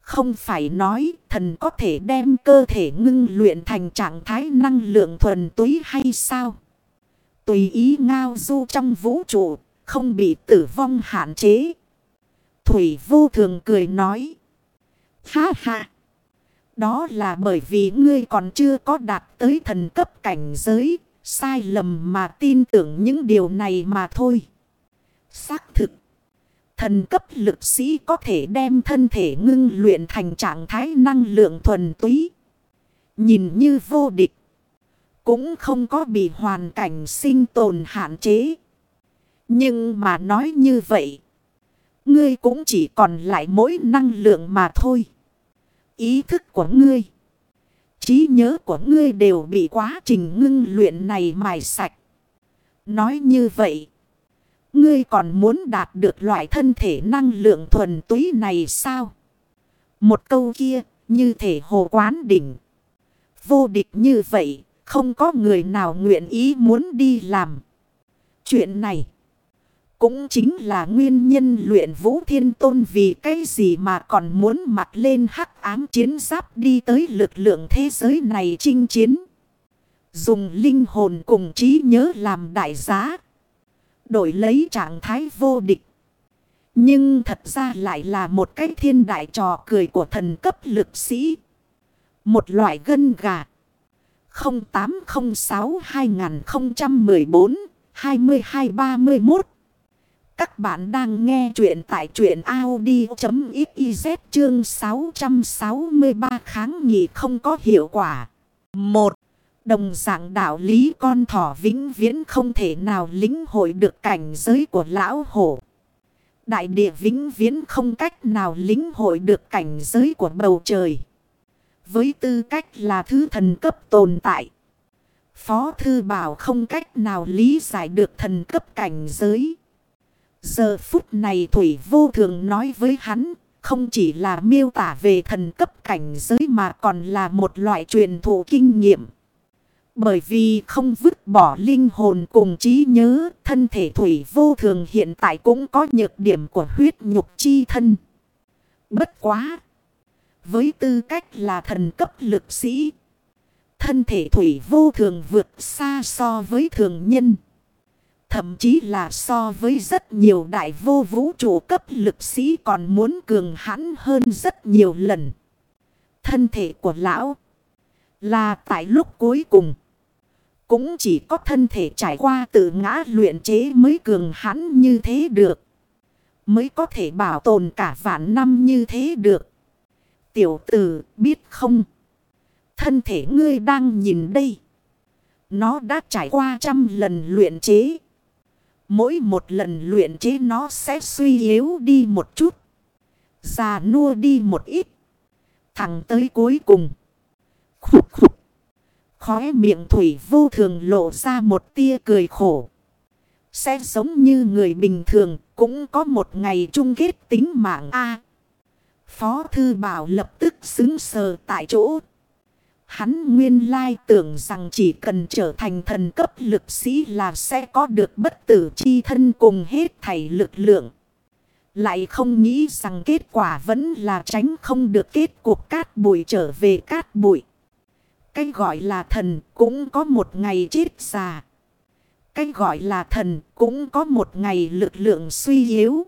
Không phải nói thần có thể đem cơ thể ngưng luyện thành trạng thái năng lượng thuần túy hay sao? Tùy ý ngao du trong vũ trụ, không bị tử vong hạn chế. Thủy vô thường cười nói. Ha ha! Đó là bởi vì ngươi còn chưa có đạt tới thần cấp cảnh giới, sai lầm mà tin tưởng những điều này mà thôi. Xác thực. Thần cấp lực sĩ có thể đem thân thể ngưng luyện thành trạng thái năng lượng thuần túy. Nhìn như vô địch. Cũng không có bị hoàn cảnh sinh tồn hạn chế. Nhưng mà nói như vậy. Ngươi cũng chỉ còn lại mỗi năng lượng mà thôi. Ý thức của ngươi trí nhớ của ngươi đều bị quá trình ngưng luyện này mài sạch. Nói như vậy, ngươi còn muốn đạt được loại thân thể năng lượng thuần túy này sao? Một câu kia, như thể hồ quán đỉnh. Vô địch như vậy, không có người nào nguyện ý muốn đi làm. Chuyện này, cũng chính là nguyên nhân luyện vũ thiên tôn vì cái gì mà còn muốn mặc lên hắc ám chiến giáp đi tới lực lượng thế giới này chinh chiến. Dùng linh hồn cùng trí nhớ làm đại giá. Đổi lấy trạng thái vô địch. Nhưng thật ra lại là một cái thiên đại trò cười của thần cấp lực sĩ. Một loại gân gà. 0806 2014 2231 các bạn đang nghe chuyện tại chuyện Audi.xyz chương 663 kháng nghị không có hiệu quả. 1 Đồng dạng đạo lý con thỏ vĩnh viễn không thể nào lính hội được cảnh giới của lão hổ. Đại địa vĩnh viễn không cách nào lính hội được cảnh giới của bầu trời. Với tư cách là thứ thần cấp tồn tại. Phó Thư Bảo không cách nào lý giải được thần cấp cảnh giới. Giờ phút này Thủy vô thường nói với hắn, không chỉ là miêu tả về thần cấp cảnh giới mà còn là một loại truyền thụ kinh nghiệm. Bởi vì không vứt bỏ linh hồn cùng trí nhớ, thân thể Thủy vô thường hiện tại cũng có nhược điểm của huyết nhục chi thân. Bất quá! Với tư cách là thần cấp lực sĩ, thân thể Thủy vô thường vượt xa so với thường nhân. Thậm chí là so với rất nhiều đại vô vũ trụ cấp lực sĩ còn muốn cường hãn hơn rất nhiều lần. Thân thể của lão Là tại lúc cuối cùng. Cũng chỉ có thân thể trải qua tự ngã luyện chế mới cường hãn như thế được. Mới có thể bảo tồn cả vạn năm như thế được. Tiểu tử, biết không? Thân thể ngươi đang nhìn đây. Nó đã trải qua trăm lần luyện chế. Mỗi một lần luyện chế nó sẽ suy yếu đi một chút. Già nua đi một ít. Thẳng tới cuối cùng. Khục khục. Khóe miệng thủy vô thường lộ ra một tia cười khổ. Sẽ giống như người bình thường, cũng có một ngày chung kết tính mạng A. Phó thư bảo lập tức xứng sờ tại chỗ. Hắn nguyên lai tưởng rằng chỉ cần trở thành thần cấp lực sĩ là sẽ có được bất tử chi thân cùng hết thảy lực lượng. Lại không nghĩ rằng kết quả vẫn là tránh không được kết cuộc cát bụi trở về cát bụi. Cái gọi là thần cũng có một ngày chết già. Cái gọi là thần cũng có một ngày lực lượng suy yếu.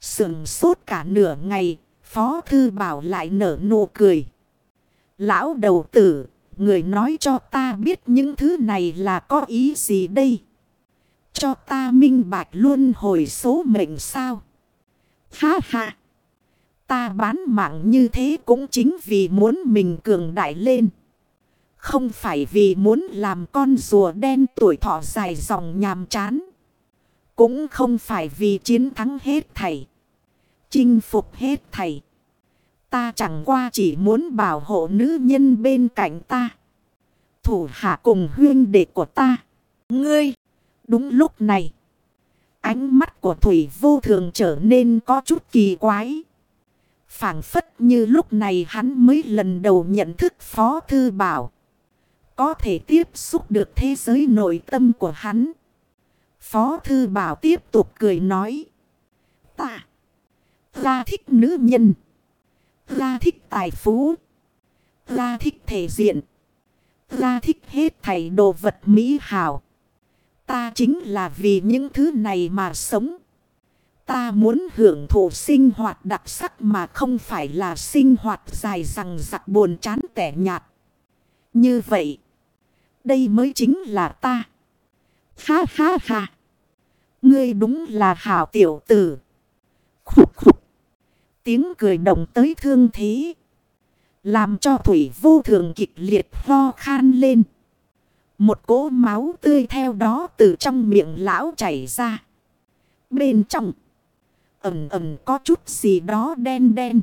Sườn sốt cả nửa ngày, Phó Thư Bảo lại nở nụ cười. Lão đầu tử, người nói cho ta biết những thứ này là có ý gì đây? Cho ta minh bạch luôn hồi số mệnh sao? Ha ha! Ta bán mạng như thế cũng chính vì muốn mình cường đại lên. Không phải vì muốn làm con rùa đen tuổi thọ dài dòng nhàm chán. Cũng không phải vì chiến thắng hết thảy. Chinh phục hết thầy Ta chẳng qua chỉ muốn bảo hộ nữ nhân bên cạnh ta. Thủ hạ cùng huyên đệ của ta. Ngươi! Đúng lúc này. Ánh mắt của Thủy vô thường trở nên có chút kỳ quái. phảng phất như lúc này hắn mới lần đầu nhận thức Phó Thư Bảo. Có thể tiếp xúc được thế giới nội tâm của hắn. Phó Thư Bảo tiếp tục cười nói. Ta! Ta thích nữ nhân. Ta thích tài phú. Ta thích thể diện. Ta thích hết thảy đồ vật mỹ hảo. Ta chính là vì những thứ này mà sống. Ta muốn hưởng thụ sinh hoạt đặc sắc mà không phải là sinh hoạt dài rằng giặc buồn chán tẻ nhạt. Như vậy, đây mới chính là ta. Ha ha ha. Ngươi đúng là hảo tiểu tử. Khúc khúc. Tiếng cười động tới thương thế. Làm cho thủy vô thường kịch liệt ho khan lên. Một cỗ máu tươi theo đó từ trong miệng lão chảy ra. Bên trong. Ẩm ẩm có chút gì đó đen đen.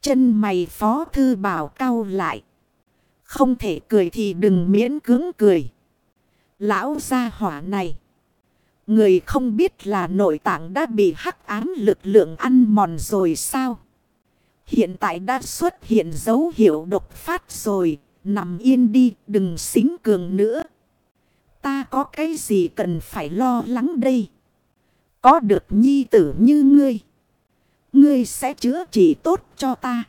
Chân mày phó thư bảo cao lại. Không thể cười thì đừng miễn cưỡng cười. Lão gia hỏa này. Người không biết là nội tạng đã bị hắc ám lực lượng ăn mòn rồi sao? Hiện tại đã xuất hiện dấu hiệu độc phát rồi. Nằm yên đi, đừng xính cường nữa. Ta có cái gì cần phải lo lắng đây? Có được nhi tử như ngươi. Ngươi sẽ chữa trị tốt cho ta.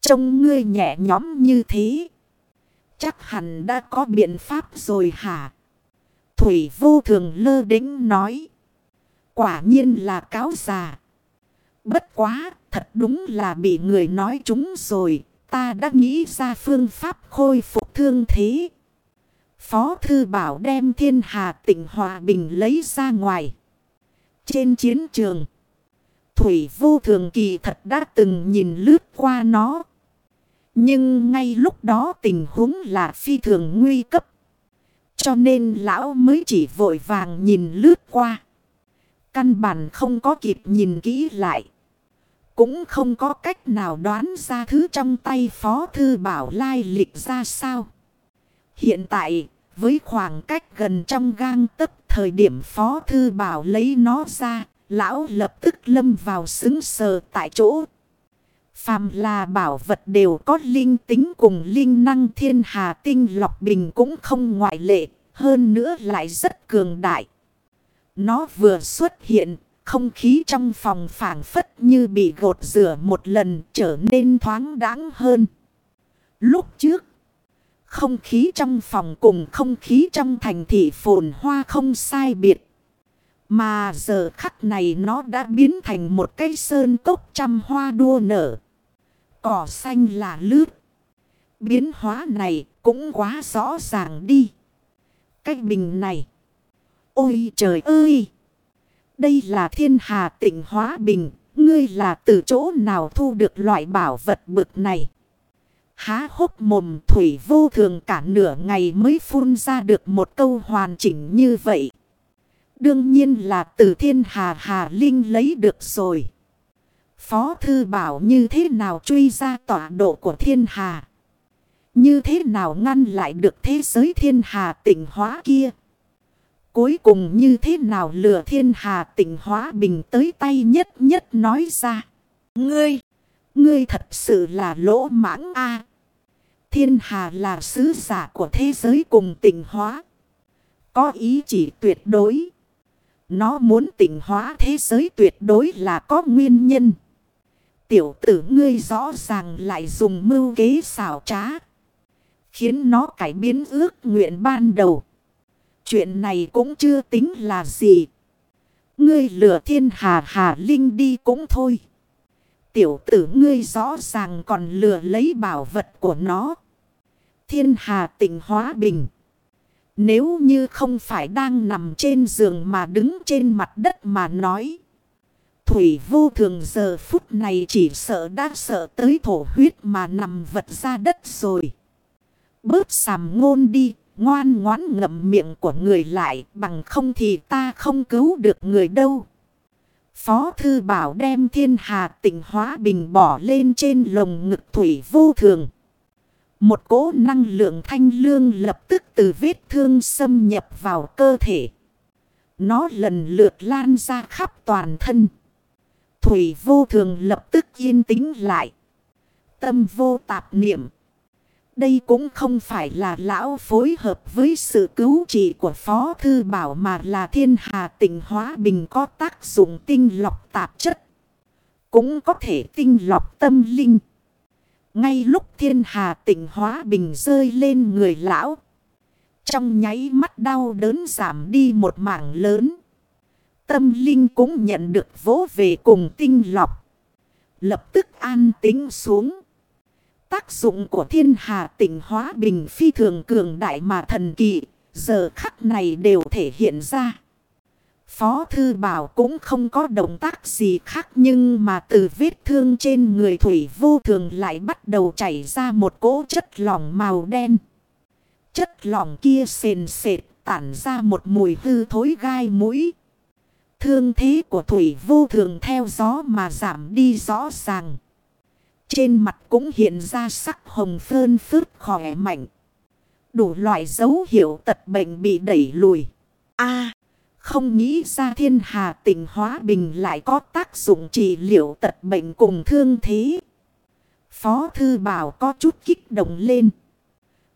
Trông ngươi nhẹ nhóm như thế. Chắc hẳn đã có biện pháp rồi hả? Thủy vô thường lơ đính nói. Quả nhiên là cáo già. Bất quá, thật đúng là bị người nói chúng rồi. Ta đã nghĩ ra phương pháp khôi phục thương thế. Phó thư bảo đem thiên hà tỉnh hòa bình lấy ra ngoài. Trên chiến trường. Thủy vô thường kỳ thật đã từng nhìn lướt qua nó. Nhưng ngay lúc đó tình huống là phi thường nguy cấp. Cho nên lão mới chỉ vội vàng nhìn lướt qua. Căn bản không có kịp nhìn kỹ lại. Cũng không có cách nào đoán ra thứ trong tay Phó Thư Bảo lai lịch ra sao. Hiện tại, với khoảng cách gần trong gang tấc thời điểm Phó Thư Bảo lấy nó ra, lão lập tức lâm vào xứng sờ tại chỗ. Phàm là bảo vật đều có linh tính cùng linh năng thiên hà tinh lọc bình cũng không ngoại lệ, hơn nữa lại rất cường đại. Nó vừa xuất hiện, không khí trong phòng phảng phất như bị gột rửa một lần trở nên thoáng đáng hơn. Lúc trước, không khí trong phòng cùng không khí trong thành thị phồn hoa không sai biệt. Mà giờ khắc này nó đã biến thành một cây sơn cốc trăm hoa đua nở. Cỏ xanh là lướt. Biến hóa này cũng quá rõ ràng đi. Cái bình này. Ôi trời ơi! Đây là thiên hà tịnh hóa bình. Ngươi là từ chỗ nào thu được loại bảo vật bực này? Há hốc mồm thủy vô thường cả nửa ngày mới phun ra được một câu hoàn chỉnh như vậy. Đương nhiên là từ thiên hà hà linh lấy được rồi. Phó thư bảo như thế nào truy ra tọa độ của thiên hà. Như thế nào ngăn lại được thế giới thiên hà tỉnh hóa kia. Cuối cùng như thế nào lừa thiên hà tỉnh hóa bình tới tay nhất nhất nói ra. Ngươi, ngươi thật sự là lỗ mãng a Thiên hà là sứ giả của thế giới cùng tỉnh hóa. Có ý chỉ tuyệt đối. Nó muốn tỉnh hóa thế giới tuyệt đối là có nguyên nhân. Tiểu tử ngươi rõ ràng lại dùng mưu kế xảo trá. Khiến nó cải biến ước nguyện ban đầu. Chuyện này cũng chưa tính là gì. Ngươi lừa thiên hà hà linh đi cũng thôi. Tiểu tử ngươi rõ ràng còn lừa lấy bảo vật của nó. Thiên hà tỉnh hóa bình. Nếu như không phải đang nằm trên giường mà đứng trên mặt đất mà nói. Thủy vô thường giờ phút này chỉ sợ đã sợ tới thổ huyết mà nằm vật ra đất rồi. Bớt sàm ngôn đi, ngoan ngoãn ngậm miệng của người lại, bằng không thì ta không cứu được người đâu. Phó thư bảo đem thiên hà tịnh hóa bình bỏ lên trên lồng ngực thủy vô thường. Một cỗ năng lượng thanh lương lập tức từ vết thương xâm nhập vào cơ thể. Nó lần lượt lan ra khắp toàn thân. Thủy vô thường lập tức yên tĩnh lại. Tâm vô tạp niệm. Đây cũng không phải là lão phối hợp với sự cứu trị của Phó Thư Bảo mà là thiên hà tịnh hóa bình có tác dụng tinh lọc tạp chất. Cũng có thể tinh lọc tâm linh. Ngay lúc thiên hà tịnh hóa bình rơi lên người lão. Trong nháy mắt đau đớn giảm đi một mảng lớn. Tâm linh cũng nhận được vỗ về cùng tinh lọc. Lập tức an tính xuống. Tác dụng của thiên hà tịnh hóa bình phi thường cường đại mà thần kỳ. Giờ khắc này đều thể hiện ra. Phó Thư Bảo cũng không có động tác gì khác nhưng mà từ vết thương trên người Thủy vô thường lại bắt đầu chảy ra một cỗ chất lỏng màu đen. Chất lỏng kia sền sệt tản ra một mùi hư thối gai mũi. Thương thế của Thủy vô thường theo gió mà giảm đi rõ ràng. Trên mặt cũng hiện ra sắc hồng phơn phước khỏe mạnh. Đủ loại dấu hiệu tật bệnh bị đẩy lùi. a, không nghĩ ra thiên hà tỉnh hóa bình lại có tác dụng trị liệu tật bệnh cùng thương thế. Phó Thư Bảo có chút kích động lên.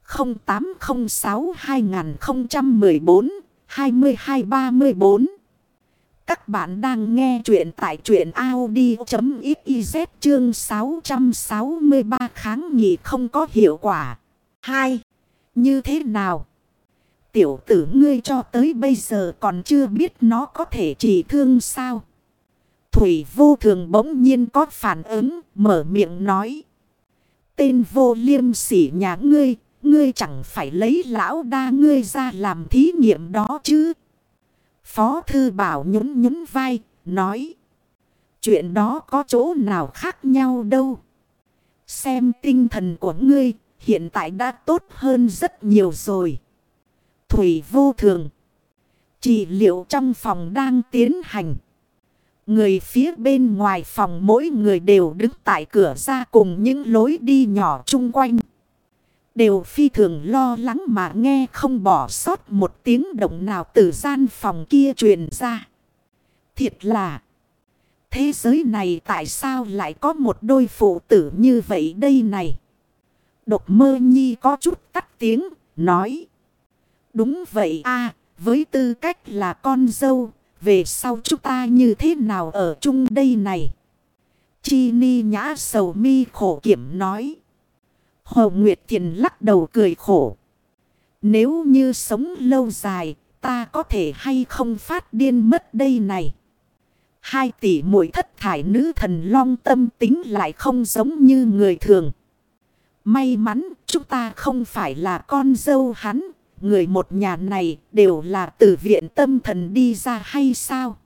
0806-2014-2234 các bạn đang nghe chuyện tại chuyện Audi.xyz chương 663 kháng nghị không có hiệu quả. 2. Như thế nào? Tiểu tử ngươi cho tới bây giờ còn chưa biết nó có thể trị thương sao. Thủy vô thường bỗng nhiên có phản ứng, mở miệng nói. Tên vô liêm sỉ nhà ngươi, ngươi chẳng phải lấy lão đa ngươi ra làm thí nghiệm đó chứ. Phó thư bảo nhún nhún vai, nói. Chuyện đó có chỗ nào khác nhau đâu. Xem tinh thần của ngươi hiện tại đã tốt hơn rất nhiều rồi. Thủy vô thường. Trị liệu trong phòng đang tiến hành. Người phía bên ngoài phòng mỗi người đều đứng tại cửa ra cùng những lối đi nhỏ chung quanh. Đều phi thường lo lắng mà nghe không bỏ sót một tiếng động nào từ gian phòng kia truyền ra. Thiệt là. Thế giới này tại sao lại có một đôi phụ tử như vậy đây này? Độc mơ nhi có chút tắt tiếng, nói. Đúng vậy a với tư cách là con dâu, về sau chúng ta như thế nào ở chung đây này? Chi ni nhã sầu mi khổ kiểm nói. Hồ Nguyệt Thiền lắc đầu cười khổ. Nếu như sống lâu dài, ta có thể hay không phát điên mất đây này. Hai tỷ mũi thất thải nữ thần long tâm tính lại không giống như người thường. May mắn chúng ta không phải là con dâu hắn, người một nhà này đều là từ viện tâm thần đi ra hay sao?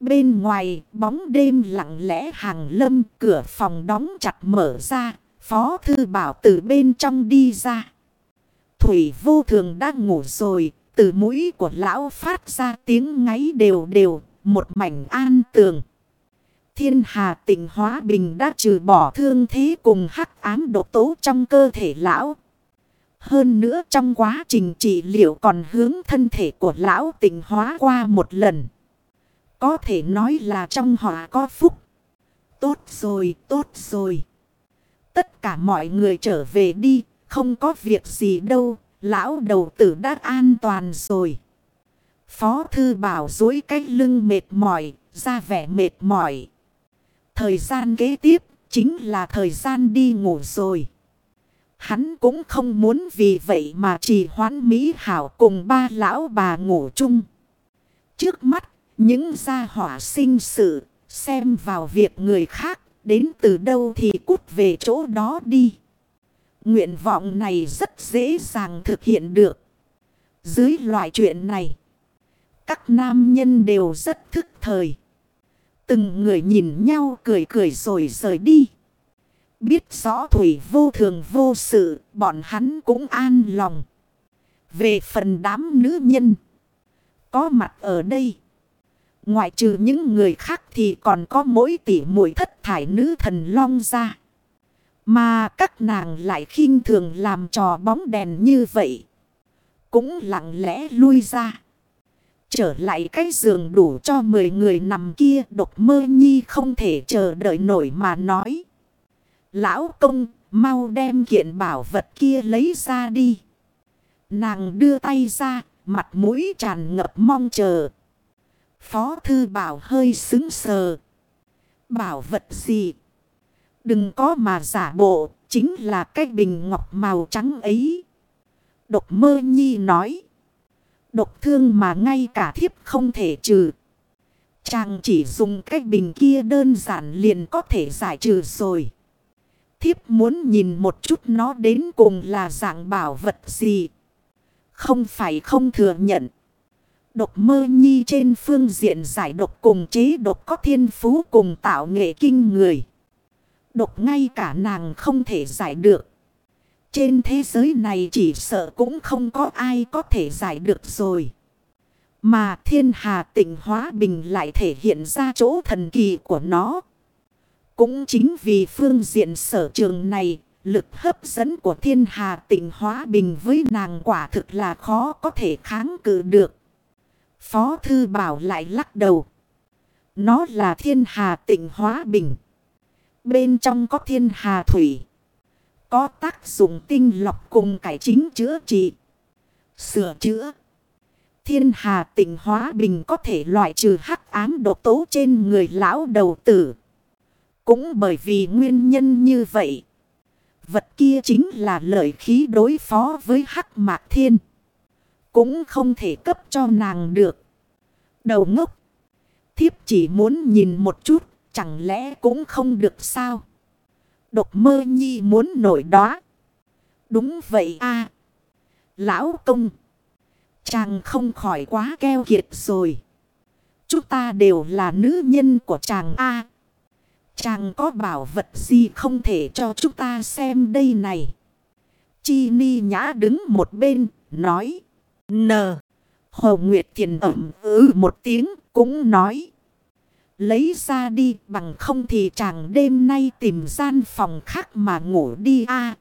Bên ngoài, bóng đêm lặng lẽ hàng lâm, cửa phòng đóng chặt mở ra, Phó Thư Bảo từ bên trong đi ra. Thủy vô thường đang ngủ rồi, từ mũi của lão phát ra tiếng ngáy đều đều, một mảnh an tường. Thiên hà tịnh hóa bình đã trừ bỏ thương thế cùng hắc ám độc tố trong cơ thể lão. Hơn nữa trong quá trình trị liệu còn hướng thân thể của lão tịnh hóa qua một lần. Có thể nói là trong họ có phúc. Tốt rồi, tốt rồi. Tất cả mọi người trở về đi, không có việc gì đâu, lão đầu tử đã an toàn rồi. Phó thư bảo dối cái lưng mệt mỏi, ra vẻ mệt mỏi. Thời gian kế tiếp chính là thời gian đi ngủ rồi. Hắn cũng không muốn vì vậy mà chỉ hoán Mỹ Hảo cùng ba lão bà ngủ chung. Trước mắt, những gia hỏa sinh sự, xem vào việc người khác, đến từ đâu thì cút về chỗ đó đi. Nguyện vọng này rất dễ dàng thực hiện được. Dưới loại chuyện này, các nam nhân đều rất thức thời. Từng người nhìn nhau cười cười rồi rời đi. Biết rõ thủy vô thường vô sự, bọn hắn cũng an lòng. Về phần đám nữ nhân, có mặt ở đây. Ngoại trừ những người khác thì còn có mỗi tỷ muội thất thải nữ thần long ra. Mà các nàng lại khinh thường làm trò bóng đèn như vậy. Cũng lặng lẽ lui ra. Trở lại cái giường đủ cho 10 người nằm kia độc mơ nhi không thể chờ đợi nổi mà nói. Lão công mau đem kiện bảo vật kia lấy ra đi. Nàng đưa tay ra, mặt mũi tràn ngập mong chờ. Phó thư bảo hơi xứng sờ. Bảo vật gì? Đừng có mà giả bộ, chính là cái bình ngọc màu trắng ấy. Độc mơ nhi nói. Độc thương mà ngay cả thiếp không thể trừ. Chàng chỉ dùng cái bình kia đơn giản liền có thể giải trừ rồi. Thiếp muốn nhìn một chút nó đến cùng là dạng bảo vật gì. Không phải không thừa nhận. Độc mơ nhi trên phương diện giải độc cùng chế độc có thiên phú cùng tạo nghệ kinh người. Độc ngay cả nàng không thể giải được. Trên thế giới này chỉ sợ cũng không có ai có thể giải được rồi. Mà thiên hà tịnh hóa bình lại thể hiện ra chỗ thần kỳ của nó. Cũng chính vì phương diện sở trường này, lực hấp dẫn của thiên hà tịnh hóa bình với nàng quả thực là khó có thể kháng cự được. Phó Thư Bảo lại lắc đầu. Nó là thiên hà tịnh hóa bình. Bên trong có thiên hà thủy. Có tác dụng tinh lọc cùng cải chính chữa trị. Sửa chữa. Thiên hà tịnh hóa bình có thể loại trừ hắc ám độc tố trên người lão đầu tử. Cũng bởi vì nguyên nhân như vậy. Vật kia chính là lợi khí đối phó với hắc mạc thiên. Cũng không thể cấp cho nàng được. Đầu ngốc. Thiếp chỉ muốn nhìn một chút. Chẳng lẽ cũng không được sao? Độc mơ nhi muốn nổi đó. Đúng vậy a Lão công. Chàng không khỏi quá keo kiệt rồi. Chúng ta đều là nữ nhân của chàng A. Chàng có bảo vật gì không thể cho chúng ta xem đây này. Chi ni nhã đứng một bên, nói. N. Hồ Nguyệt Thiền ẩm ư một tiếng, cũng nói. Lấy ra đi bằng không thì chàng đêm nay tìm gian phòng khác mà ngủ đi a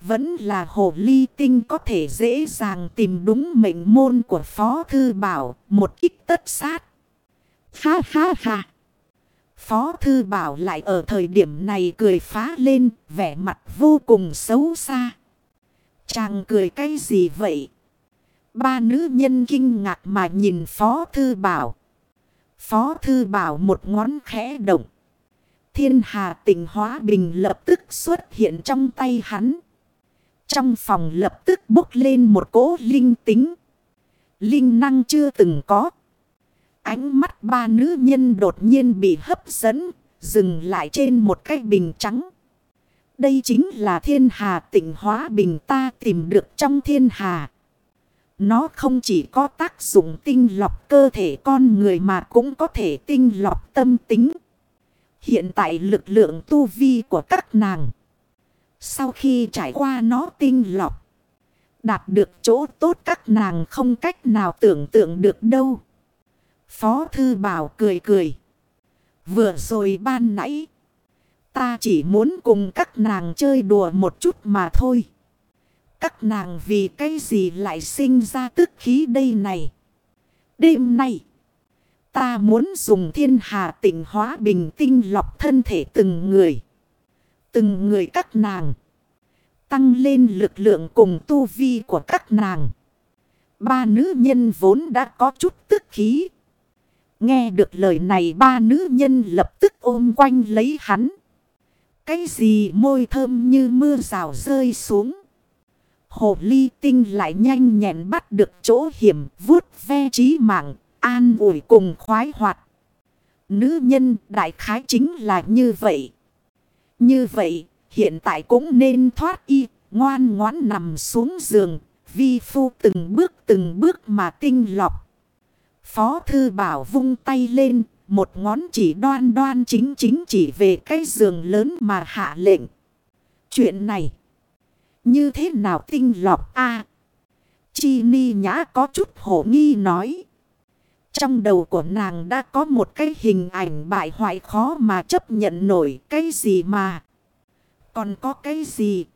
Vẫn là hồ ly tinh có thể dễ dàng tìm đúng mệnh môn của Phó Thư Bảo, một ít tất sát. Ha ha ha! Phó Thư Bảo lại ở thời điểm này cười phá lên, vẻ mặt vô cùng xấu xa. Chàng cười cái gì vậy? Ba nữ nhân kinh ngạc mà nhìn Phó Thư Bảo. Phó Thư Bảo một ngón khẽ động. Thiên Hà tình hóa bình lập tức xuất hiện trong tay hắn. Trong phòng lập tức bốc lên một cỗ linh tính. Linh năng chưa từng có. Ánh mắt ba nữ nhân đột nhiên bị hấp dẫn, dừng lại trên một cái bình trắng. Đây chính là thiên hà tịnh hóa bình ta tìm được trong thiên hà. Nó không chỉ có tác dụng tinh lọc cơ thể con người mà cũng có thể tinh lọc tâm tính. Hiện tại lực lượng tu vi của các nàng. Sau khi trải qua nó tinh lọc. Đạt được chỗ tốt các nàng không cách nào tưởng tượng được đâu. Phó thư bảo cười cười. Vừa rồi ban nãy. Ta chỉ muốn cùng các nàng chơi đùa một chút mà thôi. Các nàng vì cái gì lại sinh ra tức khí đây này. Đêm nay. Ta muốn dùng thiên hà tịnh hóa bình tinh lọc thân thể từng người. Từng người các nàng. Tăng lên lực lượng cùng tu vi của các nàng. Ba nữ nhân vốn đã có chút tức khí. Nghe được lời này, ba nữ nhân lập tức ôm quanh lấy hắn. Cái gì môi thơm như mưa rào rơi xuống. Hồ ly tinh lại nhanh nhẹn bắt được chỗ hiểm vuốt ve trí mạng, an ủi cùng khoái hoạt. Nữ nhân đại khái chính là như vậy. Như vậy, hiện tại cũng nên thoát y, ngoan ngoãn nằm xuống giường, vi phu từng bước từng bước mà tinh lọc. Phó thư bảo vung tay lên, một ngón chỉ đoan đoan chính chính chỉ về cái giường lớn mà hạ lệnh. Chuyện này, như thế nào tinh lọc a Chi ni nhã có chút hổ nghi nói. Trong đầu của nàng đã có một cái hình ảnh bại hoại khó mà chấp nhận nổi cái gì mà. Còn có cái gì?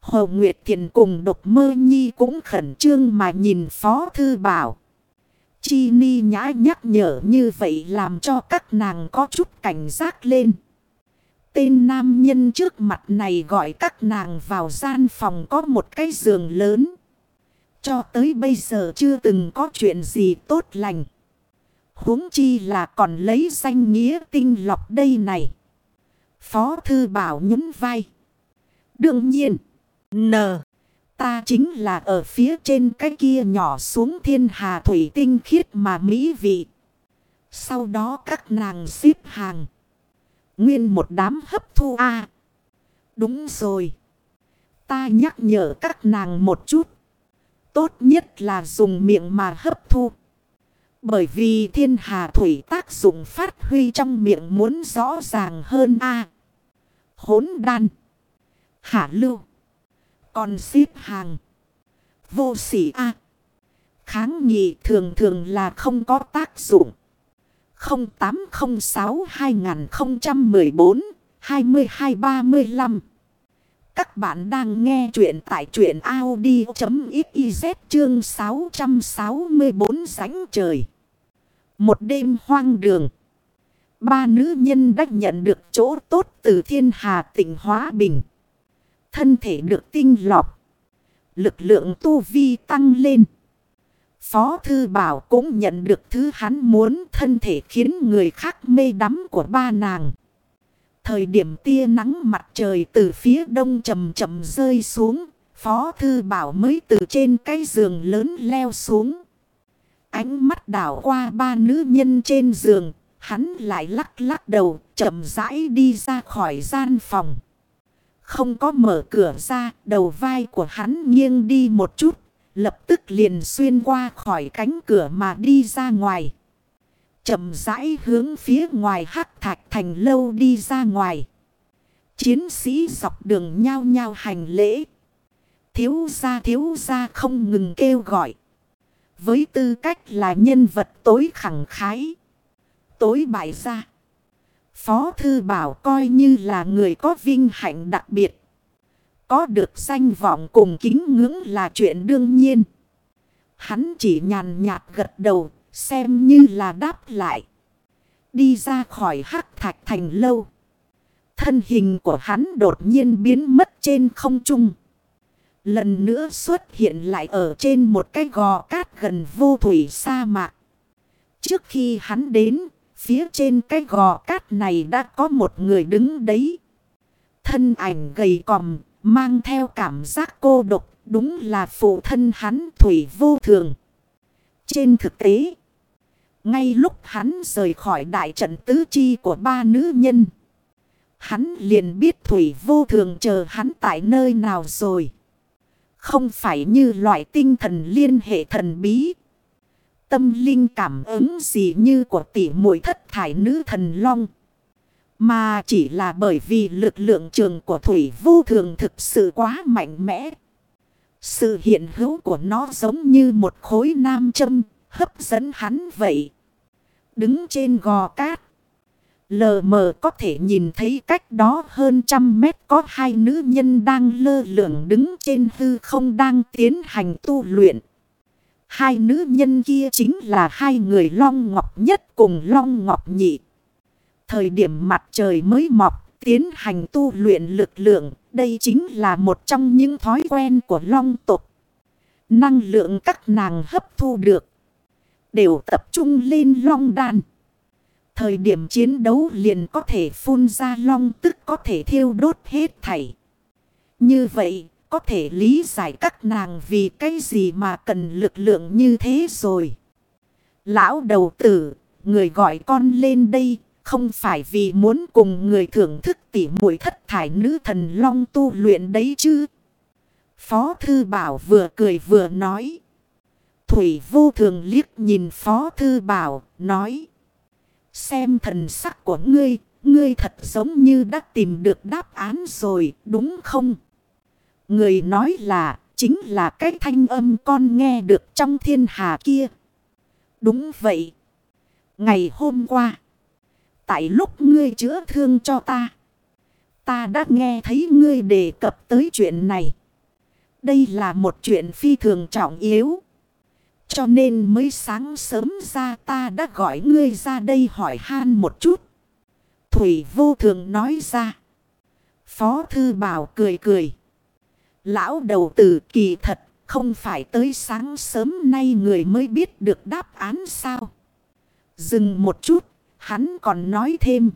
Hồ Nguyệt Thiện cùng độc mơ nhi cũng khẩn trương mà nhìn Phó Thư Bảo. Chi ni nhã nhắc nhở như vậy làm cho các nàng có chút cảnh giác lên. Tên nam nhân trước mặt này gọi các nàng vào gian phòng có một cái giường lớn. Cho tới bây giờ chưa từng có chuyện gì tốt lành. huống chi là còn lấy danh nghĩa tinh lọc đây này. Phó thư bảo nhún vai. Đương nhiên. N. Ta chính là ở phía trên cái kia nhỏ xuống thiên hà thủy tinh khiết mà mỹ vị. Sau đó các nàng xếp hàng. Nguyên một đám hấp thu A. đúng rồi. Ta nhắc nhở các nàng một chút. Tốt nhất là dùng miệng mà hấp thu. Bởi vì thiên hà thủy tác dụng phát huy trong miệng muốn rõ ràng hơn A. Hốn đan. Hạ lưu. Còn xếp hàng. Vô sỉ A. Kháng nghị thường thường là không có tác dụng. 0806-2014-2235 Các bạn đang nghe chuyện tại chuyện Audi.xyz chương 664 sánh trời. Một đêm hoang đường. Ba nữ nhân đã nhận được chỗ tốt từ thiên hà tỉnh Hóa Bình. Thân thể được tinh lọc. Lực lượng tu vi tăng lên. Phó Thư Bảo cũng nhận được thứ hắn muốn thân thể khiến người khác mê đắm của ba nàng. Thời điểm tia nắng mặt trời từ phía đông chầm chầm rơi xuống. Phó Thư Bảo mới từ trên cái giường lớn leo xuống. Ánh mắt đảo qua ba nữ nhân trên giường. Hắn lại lắc lắc đầu chậm rãi đi ra khỏi gian phòng. Không có mở cửa ra, đầu vai của hắn nghiêng đi một chút, lập tức liền xuyên qua khỏi cánh cửa mà đi ra ngoài. chậm rãi hướng phía ngoài hắc thạch thành lâu đi ra ngoài. Chiến sĩ dọc đường nhao nhao hành lễ. Thiếu gia thiếu gia không ngừng kêu gọi. Với tư cách là nhân vật tối khẳng khái. Tối bại gia. Phó Thư Bảo coi như là người có vinh hạnh đặc biệt. Có được danh vọng cùng kính ngưỡng là chuyện đương nhiên. Hắn chỉ nhàn nhạt gật đầu, xem như là đáp lại. Đi ra khỏi hắc thạch thành lâu. Thân hình của hắn đột nhiên biến mất trên không trung. Lần nữa xuất hiện lại ở trên một cái gò cát gần vô thủy sa mạc. Trước khi hắn đến, Phía trên cái gò cát này đã có một người đứng đấy. Thân ảnh gầy còm, mang theo cảm giác cô độc, đúng là phụ thân hắn Thủy vô thường. Trên thực tế, ngay lúc hắn rời khỏi đại trận tứ chi của ba nữ nhân, Hắn liền biết Thủy vô thường chờ hắn tại nơi nào rồi. Không phải như loại tinh thần liên hệ thần bí. Tâm linh cảm ứng gì như của tỷ muội thất thải nữ thần long. Mà chỉ là bởi vì lực lượng trường của Thủy vô thường thực sự quá mạnh mẽ. Sự hiện hữu của nó giống như một khối nam châm, hấp dẫn hắn vậy. Đứng trên gò cát. Lờ mờ có thể nhìn thấy cách đó hơn trăm mét có hai nữ nhân đang lơ lửng đứng trên hư không đang tiến hành tu luyện. Hai nữ nhân kia chính là hai người Long Ngọc nhất cùng Long Ngọc nhị. Thời điểm mặt trời mới mọc, tiến hành tu luyện lực lượng, đây chính là một trong những thói quen của Long tục. Năng lượng các nàng hấp thu được, đều tập trung lên Long đàn. Thời điểm chiến đấu liền có thể phun ra long tức có thể thiêu đốt hết thảy. Như vậy, có thể lý giải các nàng vì cái gì mà cần lực lượng như thế rồi. Lão đầu tử, người gọi con lên đây, không phải vì muốn cùng người thưởng thức tỉ mũi thất thải nữ thần long tu luyện đấy chứ. Phó Thư Bảo vừa cười vừa nói. Thủy vô thường liếc nhìn Phó Thư Bảo, nói. Xem thần sắc của ngươi, ngươi thật giống như đã tìm được đáp án rồi, đúng không? Người nói là, chính là cái thanh âm con nghe được trong thiên hà kia. Đúng vậy. Ngày hôm qua, tại lúc ngươi chữa thương cho ta, ta đã nghe thấy ngươi đề cập tới chuyện này. Đây là một chuyện phi thường trọng yếu. Cho nên mới sáng sớm ra ta đã gọi ngươi ra đây hỏi han một chút. Thủy vô thường nói ra. Phó thư bảo cười cười. Lão đầu tử kỳ thật không phải tới sáng sớm nay người mới biết được đáp án sao. Dừng một chút, hắn còn nói thêm.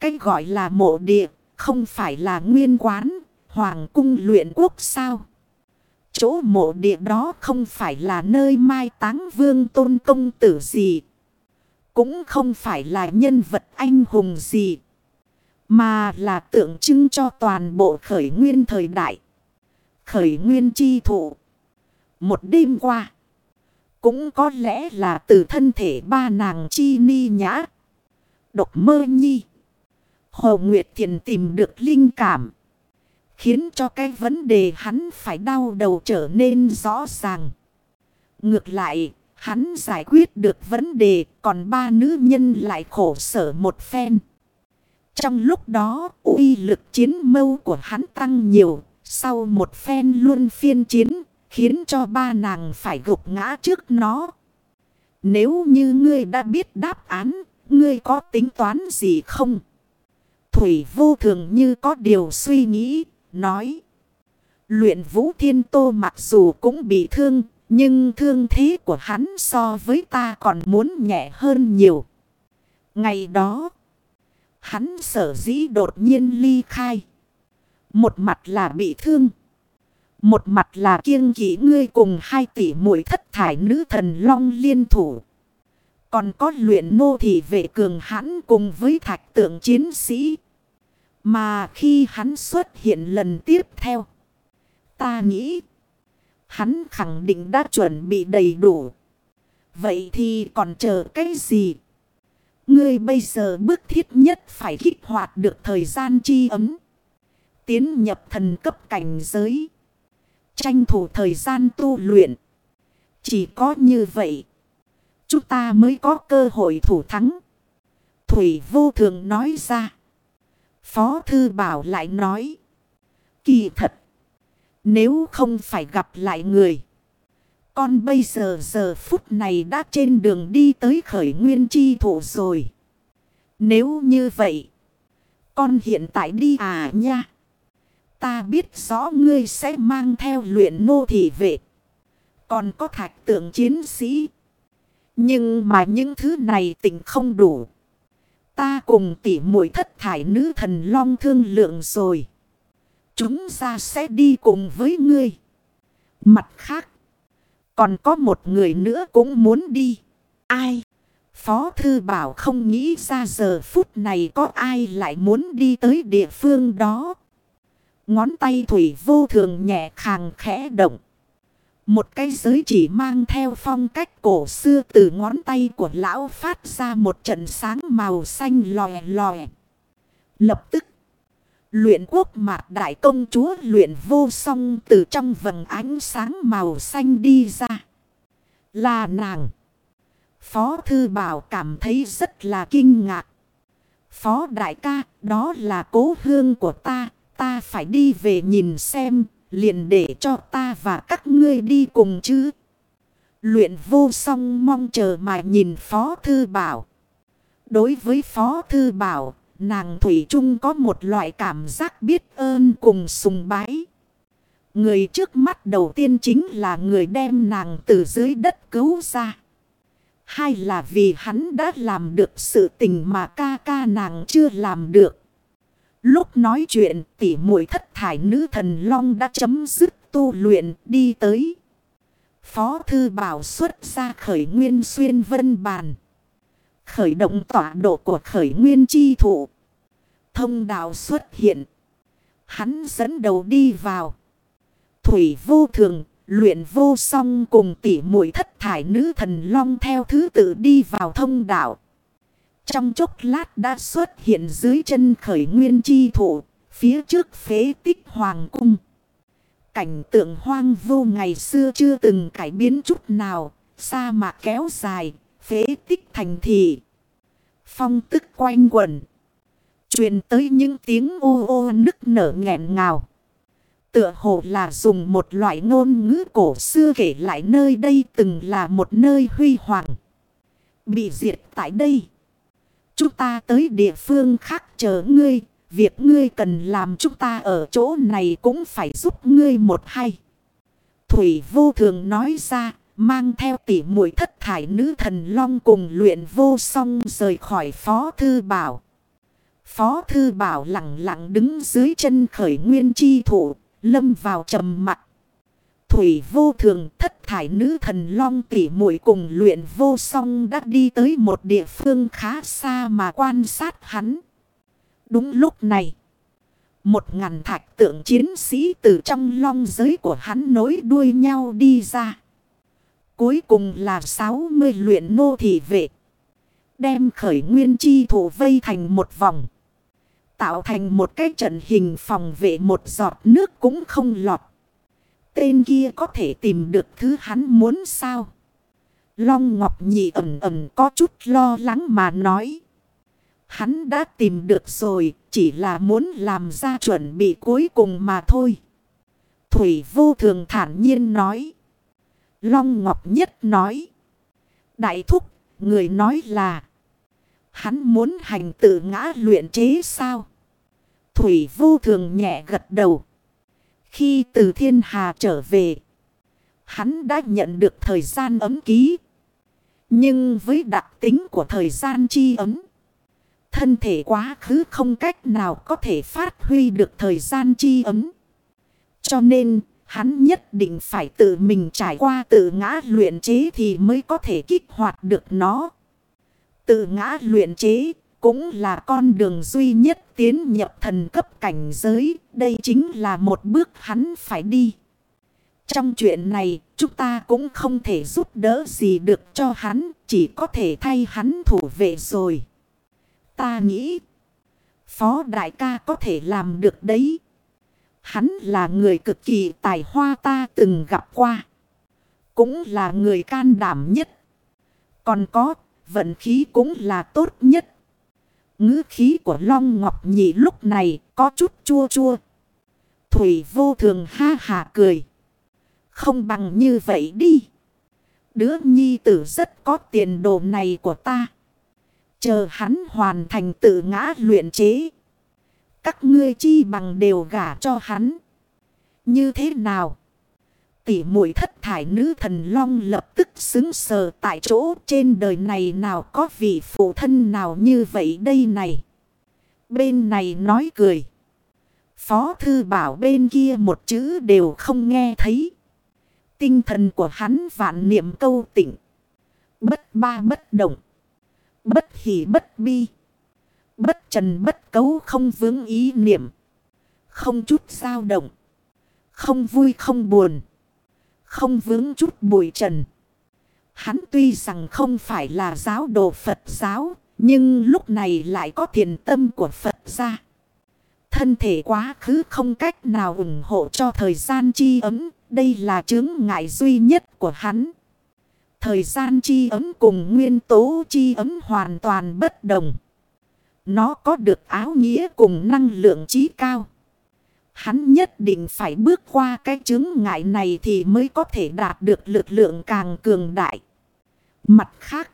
Cái gọi là mộ địa, không phải là nguyên quán, hoàng cung luyện quốc sao. Chỗ mộ địa đó không phải là nơi mai táng vương tôn công tử gì. Cũng không phải là nhân vật anh hùng gì. Mà là tượng trưng cho toàn bộ khởi nguyên thời đại. Khởi nguyên chi thụ. Một đêm qua. Cũng có lẽ là từ thân thể ba nàng chi ni nhã. Độc mơ nhi. Hồ Nguyệt Thiền tìm được linh cảm. Khiến cho cái vấn đề hắn phải đau đầu trở nên rõ ràng. Ngược lại, hắn giải quyết được vấn đề còn ba nữ nhân lại khổ sở một phen. Trong lúc đó, uy lực chiến mâu của hắn tăng nhiều. Sau một phen luôn phiên chiến, khiến cho ba nàng phải gục ngã trước nó. Nếu như ngươi đã biết đáp án, ngươi có tính toán gì không? Thủy vô thường như có điều suy nghĩ, nói. Luyện vũ thiên tô mặc dù cũng bị thương, nhưng thương thế của hắn so với ta còn muốn nhẹ hơn nhiều. Ngày đó, hắn sở dĩ đột nhiên ly khai. Một mặt là bị thương. Một mặt là kiêng kỵ ngươi cùng hai tỷ muội thất thải nữ thần long liên thủ. Còn có luyện nô thị vệ cường hãn cùng với thạch tượng chiến sĩ. Mà khi hắn xuất hiện lần tiếp theo. Ta nghĩ. Hắn khẳng định đã chuẩn bị đầy đủ. Vậy thì còn chờ cái gì? Ngươi bây giờ bước thiết nhất phải kích hoạt được thời gian chi ấm. Tiến nhập thần cấp cảnh giới. Tranh thủ thời gian tu luyện. Chỉ có như vậy. Chúng ta mới có cơ hội thủ thắng. Thủy vô thường nói ra. Phó Thư Bảo lại nói. Kỳ thật. Nếu không phải gặp lại người. Con bây giờ giờ phút này đã trên đường đi tới khởi nguyên chi thủ rồi. Nếu như vậy. Con hiện tại đi à nha. Ta biết rõ ngươi sẽ mang theo luyện nô thị vệ. Còn có thạch tượng chiến sĩ. Nhưng mà những thứ này tình không đủ. Ta cùng tỉ muội thất thải nữ thần long thương lượng rồi. Chúng ta sẽ đi cùng với ngươi. Mặt khác. Còn có một người nữa cũng muốn đi. Ai? Phó Thư Bảo không nghĩ ra giờ phút này có ai lại muốn đi tới địa phương đó. Ngón tay thủy vô thường nhẹ khàng khẽ động. Một cái giới chỉ mang theo phong cách cổ xưa từ ngón tay của lão phát ra một trận sáng màu xanh lòe lòe. Lập tức, luyện quốc mạc đại công chúa luyện vô song từ trong vầng ánh sáng màu xanh đi ra. Là nàng. Phó Thư Bảo cảm thấy rất là kinh ngạc. Phó đại ca, đó là cố hương của ta, ta phải đi về nhìn xem, liền để cho ta và các ngươi đi cùng chứ. Luyện vô song mong chờ mà nhìn Phó Thư Bảo. Đối với Phó Thư Bảo, nàng Thủy Trung có một loại cảm giác biết ơn cùng sùng bái. Người trước mắt đầu tiên chính là người đem nàng từ dưới đất cứu ra. Hay là vì hắn đã làm được sự tình mà ca ca nàng chưa làm được. Lúc nói chuyện tỉ muội thất thải nữ thần long đã chấm dứt tu luyện đi tới. Phó thư bảo xuất ra khởi nguyên xuyên vân bàn. Khởi động tọa độ của khởi nguyên chi thụ. Thông đạo xuất hiện. Hắn dẫn đầu đi vào. Thủy vô thường, luyện vô song cùng tỉ muội thất thải nữ thần long theo thứ tự đi vào thông đạo. Trong chốc lát đã xuất hiện dưới chân khởi nguyên chi thụ, phía trước phế tích hoàng cung. Cảnh tượng hoang vô ngày xưa chưa từng cải biến chút nào, sa mạc kéo dài, phế tích thành thị. Phong tức quanh quẩn. truyền tới những tiếng ô ô nức nở nghẹn ngào. Tựa hồ là dùng một loại ngôn ngữ cổ xưa kể lại nơi đây từng là một nơi huy hoàng. Bị diệt tại đây. Chúng ta tới địa phương khác chờ ngươi. Việc ngươi cần làm chúng ta ở chỗ này cũng phải giúp ngươi một hay. Thủy vô thường nói ra, mang theo tỷ mũi thất thải nữ thần long cùng luyện vô song rời khỏi phó thư bảo. Phó thư bảo lặng lặng đứng dưới chân khởi nguyên chi thủ, lâm vào trầm mặt. Thủy vô thường thất thải nữ thần long tỉ muội cùng luyện vô song đã đi tới một địa phương khá xa mà quan sát hắn. Đúng lúc này, một ngàn thạch tượng chiến sĩ từ trong long giới của hắn nối đuôi nhau đi ra. Cuối cùng là 60 luyện nô thị vệ. Đem khởi nguyên chi thủ vây thành một vòng. Tạo thành một cái trận hình phòng vệ một giọt nước cũng không lọt. Tên kia có thể tìm được thứ hắn muốn sao? Long Ngọc Nhị ẩn ẩn có chút lo lắng mà nói. Hắn đã tìm được rồi, chỉ là muốn làm ra chuẩn bị cuối cùng mà thôi. Thủy vô thường thản nhiên nói. Long Ngọc Nhất nói. Đại thúc, người nói là. Hắn muốn hành tự ngã luyện chế sao? Thủy vô thường nhẹ gật đầu. Khi từ thiên hà trở về. Hắn đã nhận được thời gian ấm ký. Nhưng với đặc tính của thời gian chi ấm. Thân thể quá khứ không cách nào có thể phát huy được thời gian chi ấm. Cho nên, hắn nhất định phải tự mình trải qua tự ngã luyện chế thì mới có thể kích hoạt được nó. Tự ngã luyện chế cũng là con đường duy nhất tiến nhập thần cấp cảnh giới. Đây chính là một bước hắn phải đi. Trong chuyện này, chúng ta cũng không thể giúp đỡ gì được cho hắn. Chỉ có thể thay hắn thủ vệ rồi. Ta nghĩ, Phó Đại ca có thể làm được đấy. Hắn là người cực kỳ tài hoa ta từng gặp qua. Cũng là người can đảm nhất. Còn có, vận khí cũng là tốt nhất. Ngữ khí của Long Ngọc Nhị lúc này có chút chua chua. Thủy vô thường ha hà cười. Không bằng như vậy đi. Đứa nhi tử rất có tiền đồ này của ta. Chờ hắn hoàn thành tự ngã luyện chế. Các ngươi chi bằng đều gả cho hắn. Như thế nào? Tỉ mũi thất thải nữ thần long lập tức xứng sờ tại chỗ trên đời này nào có vị phụ thân nào như vậy đây này. Bên này nói cười. Phó thư bảo bên kia một chữ đều không nghe thấy. Tinh thần của hắn vạn niệm câu tỉnh. Bất ba bất động. Bất hỷ bất bi. Bất trần bất cấu không vướng ý niệm. Không chút dao động. Không vui không buồn. Không vướng chút bụi trần. Hắn tuy rằng không phải là giáo đồ Phật giáo. Nhưng lúc này lại có thiền tâm của Phật gia. Thân thể quá khứ không cách nào ủng hộ cho thời gian chi ấm. Đây là chứng ngại duy nhất của hắn. Thời gian chi ấm cùng nguyên tố chi ấm hoàn toàn bất đồng. Nó có được áo nghĩa cùng năng lượng trí cao. Hắn nhất định phải bước qua cái chứng ngại này thì mới có thể đạt được lực lượng càng cường đại. Mặt khác,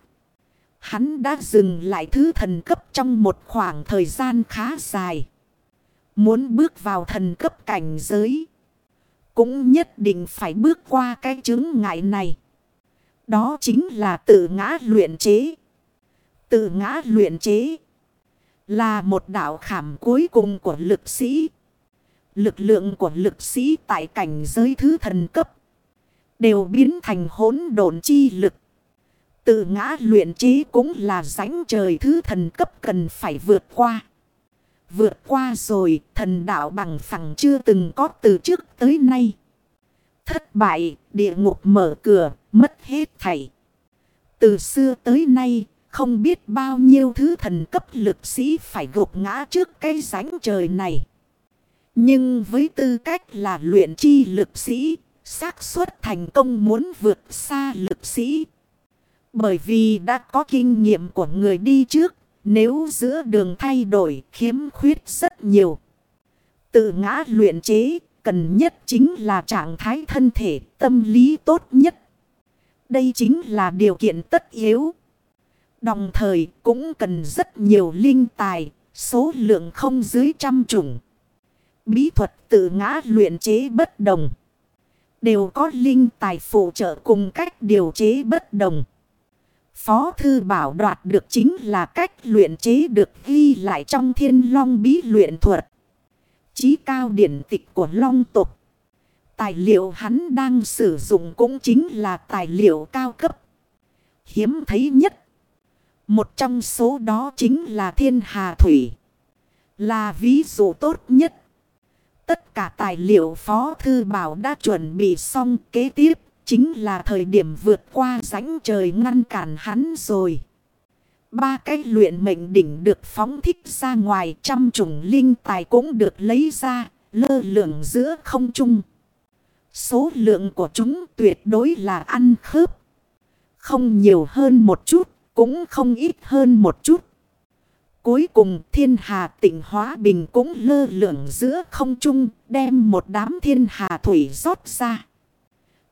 hắn đã dừng lại thứ thần cấp trong một khoảng thời gian khá dài. Muốn bước vào thần cấp cảnh giới, cũng nhất định phải bước qua cái chứng ngại này. Đó chính là tự ngã luyện chế. Tự ngã luyện chế là một đạo khảm cuối cùng của lực sĩ. Lực lượng của lực sĩ tại cảnh giới thứ thần cấp đều biến thành hỗn độn chi lực. Tự ngã luyện trí cũng là rãnh trời thứ thần cấp cần phải vượt qua. Vượt qua rồi thần đạo bằng phẳng chưa từng có từ trước tới nay. Thất bại, địa ngục mở cửa, mất hết thảy. Từ xưa tới nay, không biết bao nhiêu thứ thần cấp lực sĩ phải gục ngã trước cái rãnh trời này. Nhưng với tư cách là luyện chi lực sĩ, xác suất thành công muốn vượt xa lực sĩ. Bởi vì đã có kinh nghiệm của người đi trước, nếu giữa đường thay đổi khiếm khuyết rất nhiều. Tự ngã luyện chế, cần nhất chính là trạng thái thân thể tâm lý tốt nhất. Đây chính là điều kiện tất yếu. Đồng thời cũng cần rất nhiều linh tài, số lượng không dưới trăm chủng. Bí thuật tự ngã luyện chế bất đồng. Đều có linh tài phụ trợ cùng cách điều chế bất đồng. Phó Thư Bảo đoạt được chính là cách luyện chế được ghi lại trong thiên long bí luyện thuật. Chí cao điển tịch của long tục. Tài liệu hắn đang sử dụng cũng chính là tài liệu cao cấp. Hiếm thấy nhất. Một trong số đó chính là thiên hà thủy. Là ví dụ tốt nhất. Tất cả tài liệu Phó Thư Bảo đã chuẩn bị xong kế tiếp. Chính là thời điểm vượt qua rãnh trời ngăn cản hắn rồi. Ba cái luyện mệnh đỉnh được phóng thích ra ngoài trăm chủng linh tài cũng được lấy ra, lơ lượng giữa không trung. Số lượng của chúng tuyệt đối là ăn khớp. Không nhiều hơn một chút, cũng không ít hơn một chút. Cuối cùng thiên hà tỉnh Hóa Bình cũng lơ lượng giữa không trung, đem một đám thiên hà thủy rót ra.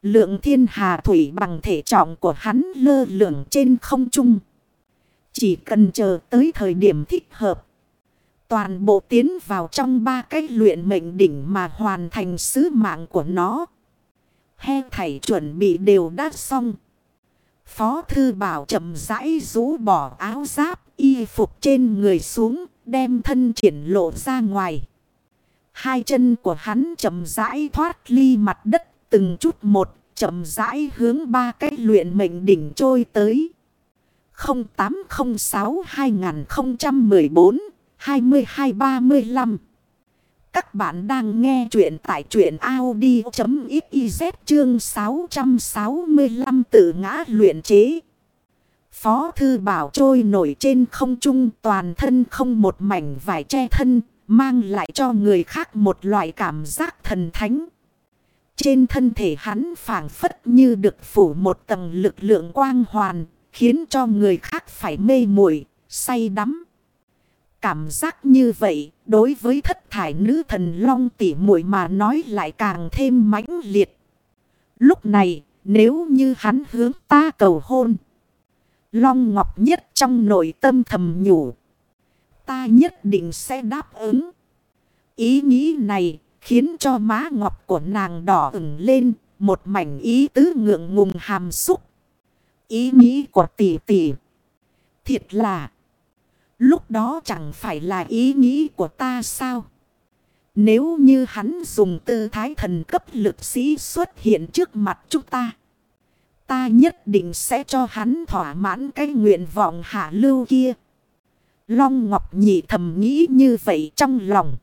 Lượng thiên hà thủy bằng thể trọng của hắn lơ lượng trên không trung. Chỉ cần chờ tới thời điểm thích hợp. Toàn bộ tiến vào trong ba cái luyện mệnh đỉnh mà hoàn thành sứ mạng của nó. He thảy chuẩn bị đều đã xong. Phó thư bảo chậm rãi rũ bỏ áo giáp, y phục trên người xuống, đem thân triển lộ ra ngoài. Hai chân của hắn chậm rãi thoát ly mặt đất, từng chút một, chậm rãi hướng ba cái luyện mệnh đỉnh trôi tới. 0806-2014-2235 các bạn đang nghe chuyện tại truyện Audi.xyz chương 665 tự ngã luyện chế. Phó thư bảo trôi nổi trên không trung toàn thân không một mảnh vải che thân, mang lại cho người khác một loại cảm giác thần thánh. Trên thân thể hắn phảng phất như được phủ một tầng lực lượng quang hoàn, Khiến cho người khác phải mê muội say đắm. Cảm giác như vậy, đối với thất thải nữ thần long tỉ muội mà nói lại càng thêm mãnh liệt. Lúc này, nếu như hắn hướng ta cầu hôn. Long Ngọc nhất trong nội tâm thầm nhủ. Ta nhất định sẽ đáp ứng. Ý nghĩ này khiến cho má ngọc của nàng đỏ ửng lên. Một mảnh ý tứ ngượng ngùng hàm xúc. Ý nghĩ của tỷ tỷ. Thiệt là. Lúc đó chẳng phải là ý nghĩ của ta sao? Nếu như hắn dùng tư thái thần cấp lực sĩ xuất hiện trước mặt chúng ta. Ta nhất định sẽ cho hắn thỏa mãn cái nguyện vọng hạ lưu kia. Long Ngọc Nhị thầm nghĩ như vậy trong lòng.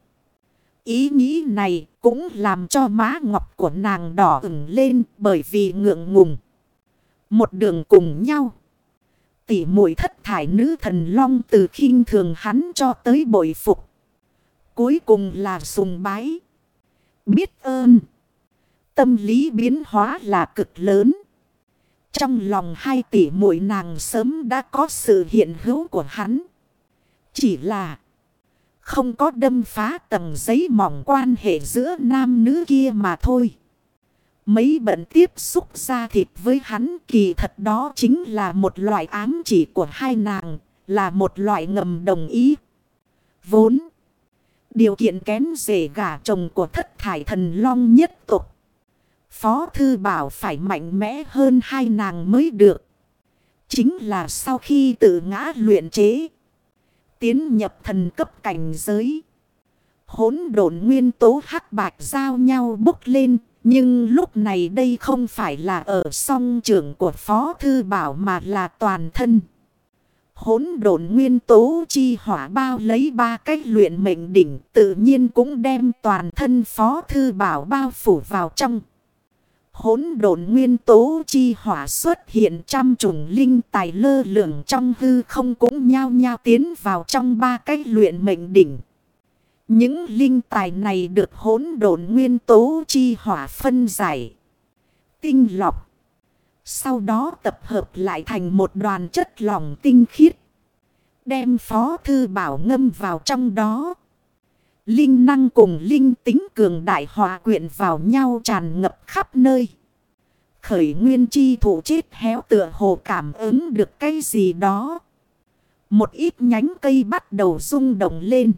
Ý nghĩ này cũng làm cho má ngọc của nàng đỏ ửng lên bởi vì ngượng ngùng. Một đường cùng nhau. Tỉ mũi thất thải nữ thần long từ khinh thường hắn cho tới bội phục. Cuối cùng là sùng bái. Biết ơn. Tâm lý biến hóa là cực lớn. Trong lòng hai tỷ muội nàng sớm đã có sự hiện hữu của hắn. Chỉ là không có đâm phá tầng giấy mỏng quan hệ giữa nam nữ kia mà thôi. Mấy bận tiếp xúc ra thịt với hắn kỳ thật đó chính là một loại ám chỉ của hai nàng, là một loại ngầm đồng ý. Vốn, điều kiện kén rể gả chồng của thất thải thần long nhất tục. Phó thư bảo phải mạnh mẽ hơn hai nàng mới được. Chính là sau khi tự ngã luyện chế. Tiến nhập thần cấp cảnh giới. Hốn độn nguyên tố hắc bạch giao nhau bốc lên. Nhưng lúc này đây không phải là ở song trưởng của Phó Thư Bảo mà là toàn thân. Hốn độn nguyên tố chi hỏa bao lấy ba cách luyện mệnh đỉnh, tự nhiên cũng đem toàn thân Phó Thư Bảo bao phủ vào trong hỗn độn nguyên tố chi hỏa xuất hiện trăm trùng linh tài lơ lửng trong hư không cũng nhao nhao tiến vào trong ba cách luyện mệnh đỉnh. Những linh tài này được hỗn độn nguyên tố chi hỏa phân giải, tinh lọc. Sau đó tập hợp lại thành một đoàn chất lỏng tinh khiết. Đem phó thư bảo ngâm vào trong đó. Linh năng cùng linh tính cường đại hòa quyện vào nhau tràn ngập khắp nơi. Khởi nguyên chi thủ chết héo tựa hồ cảm ứng được cái gì đó. Một ít nhánh cây bắt đầu rung động lên.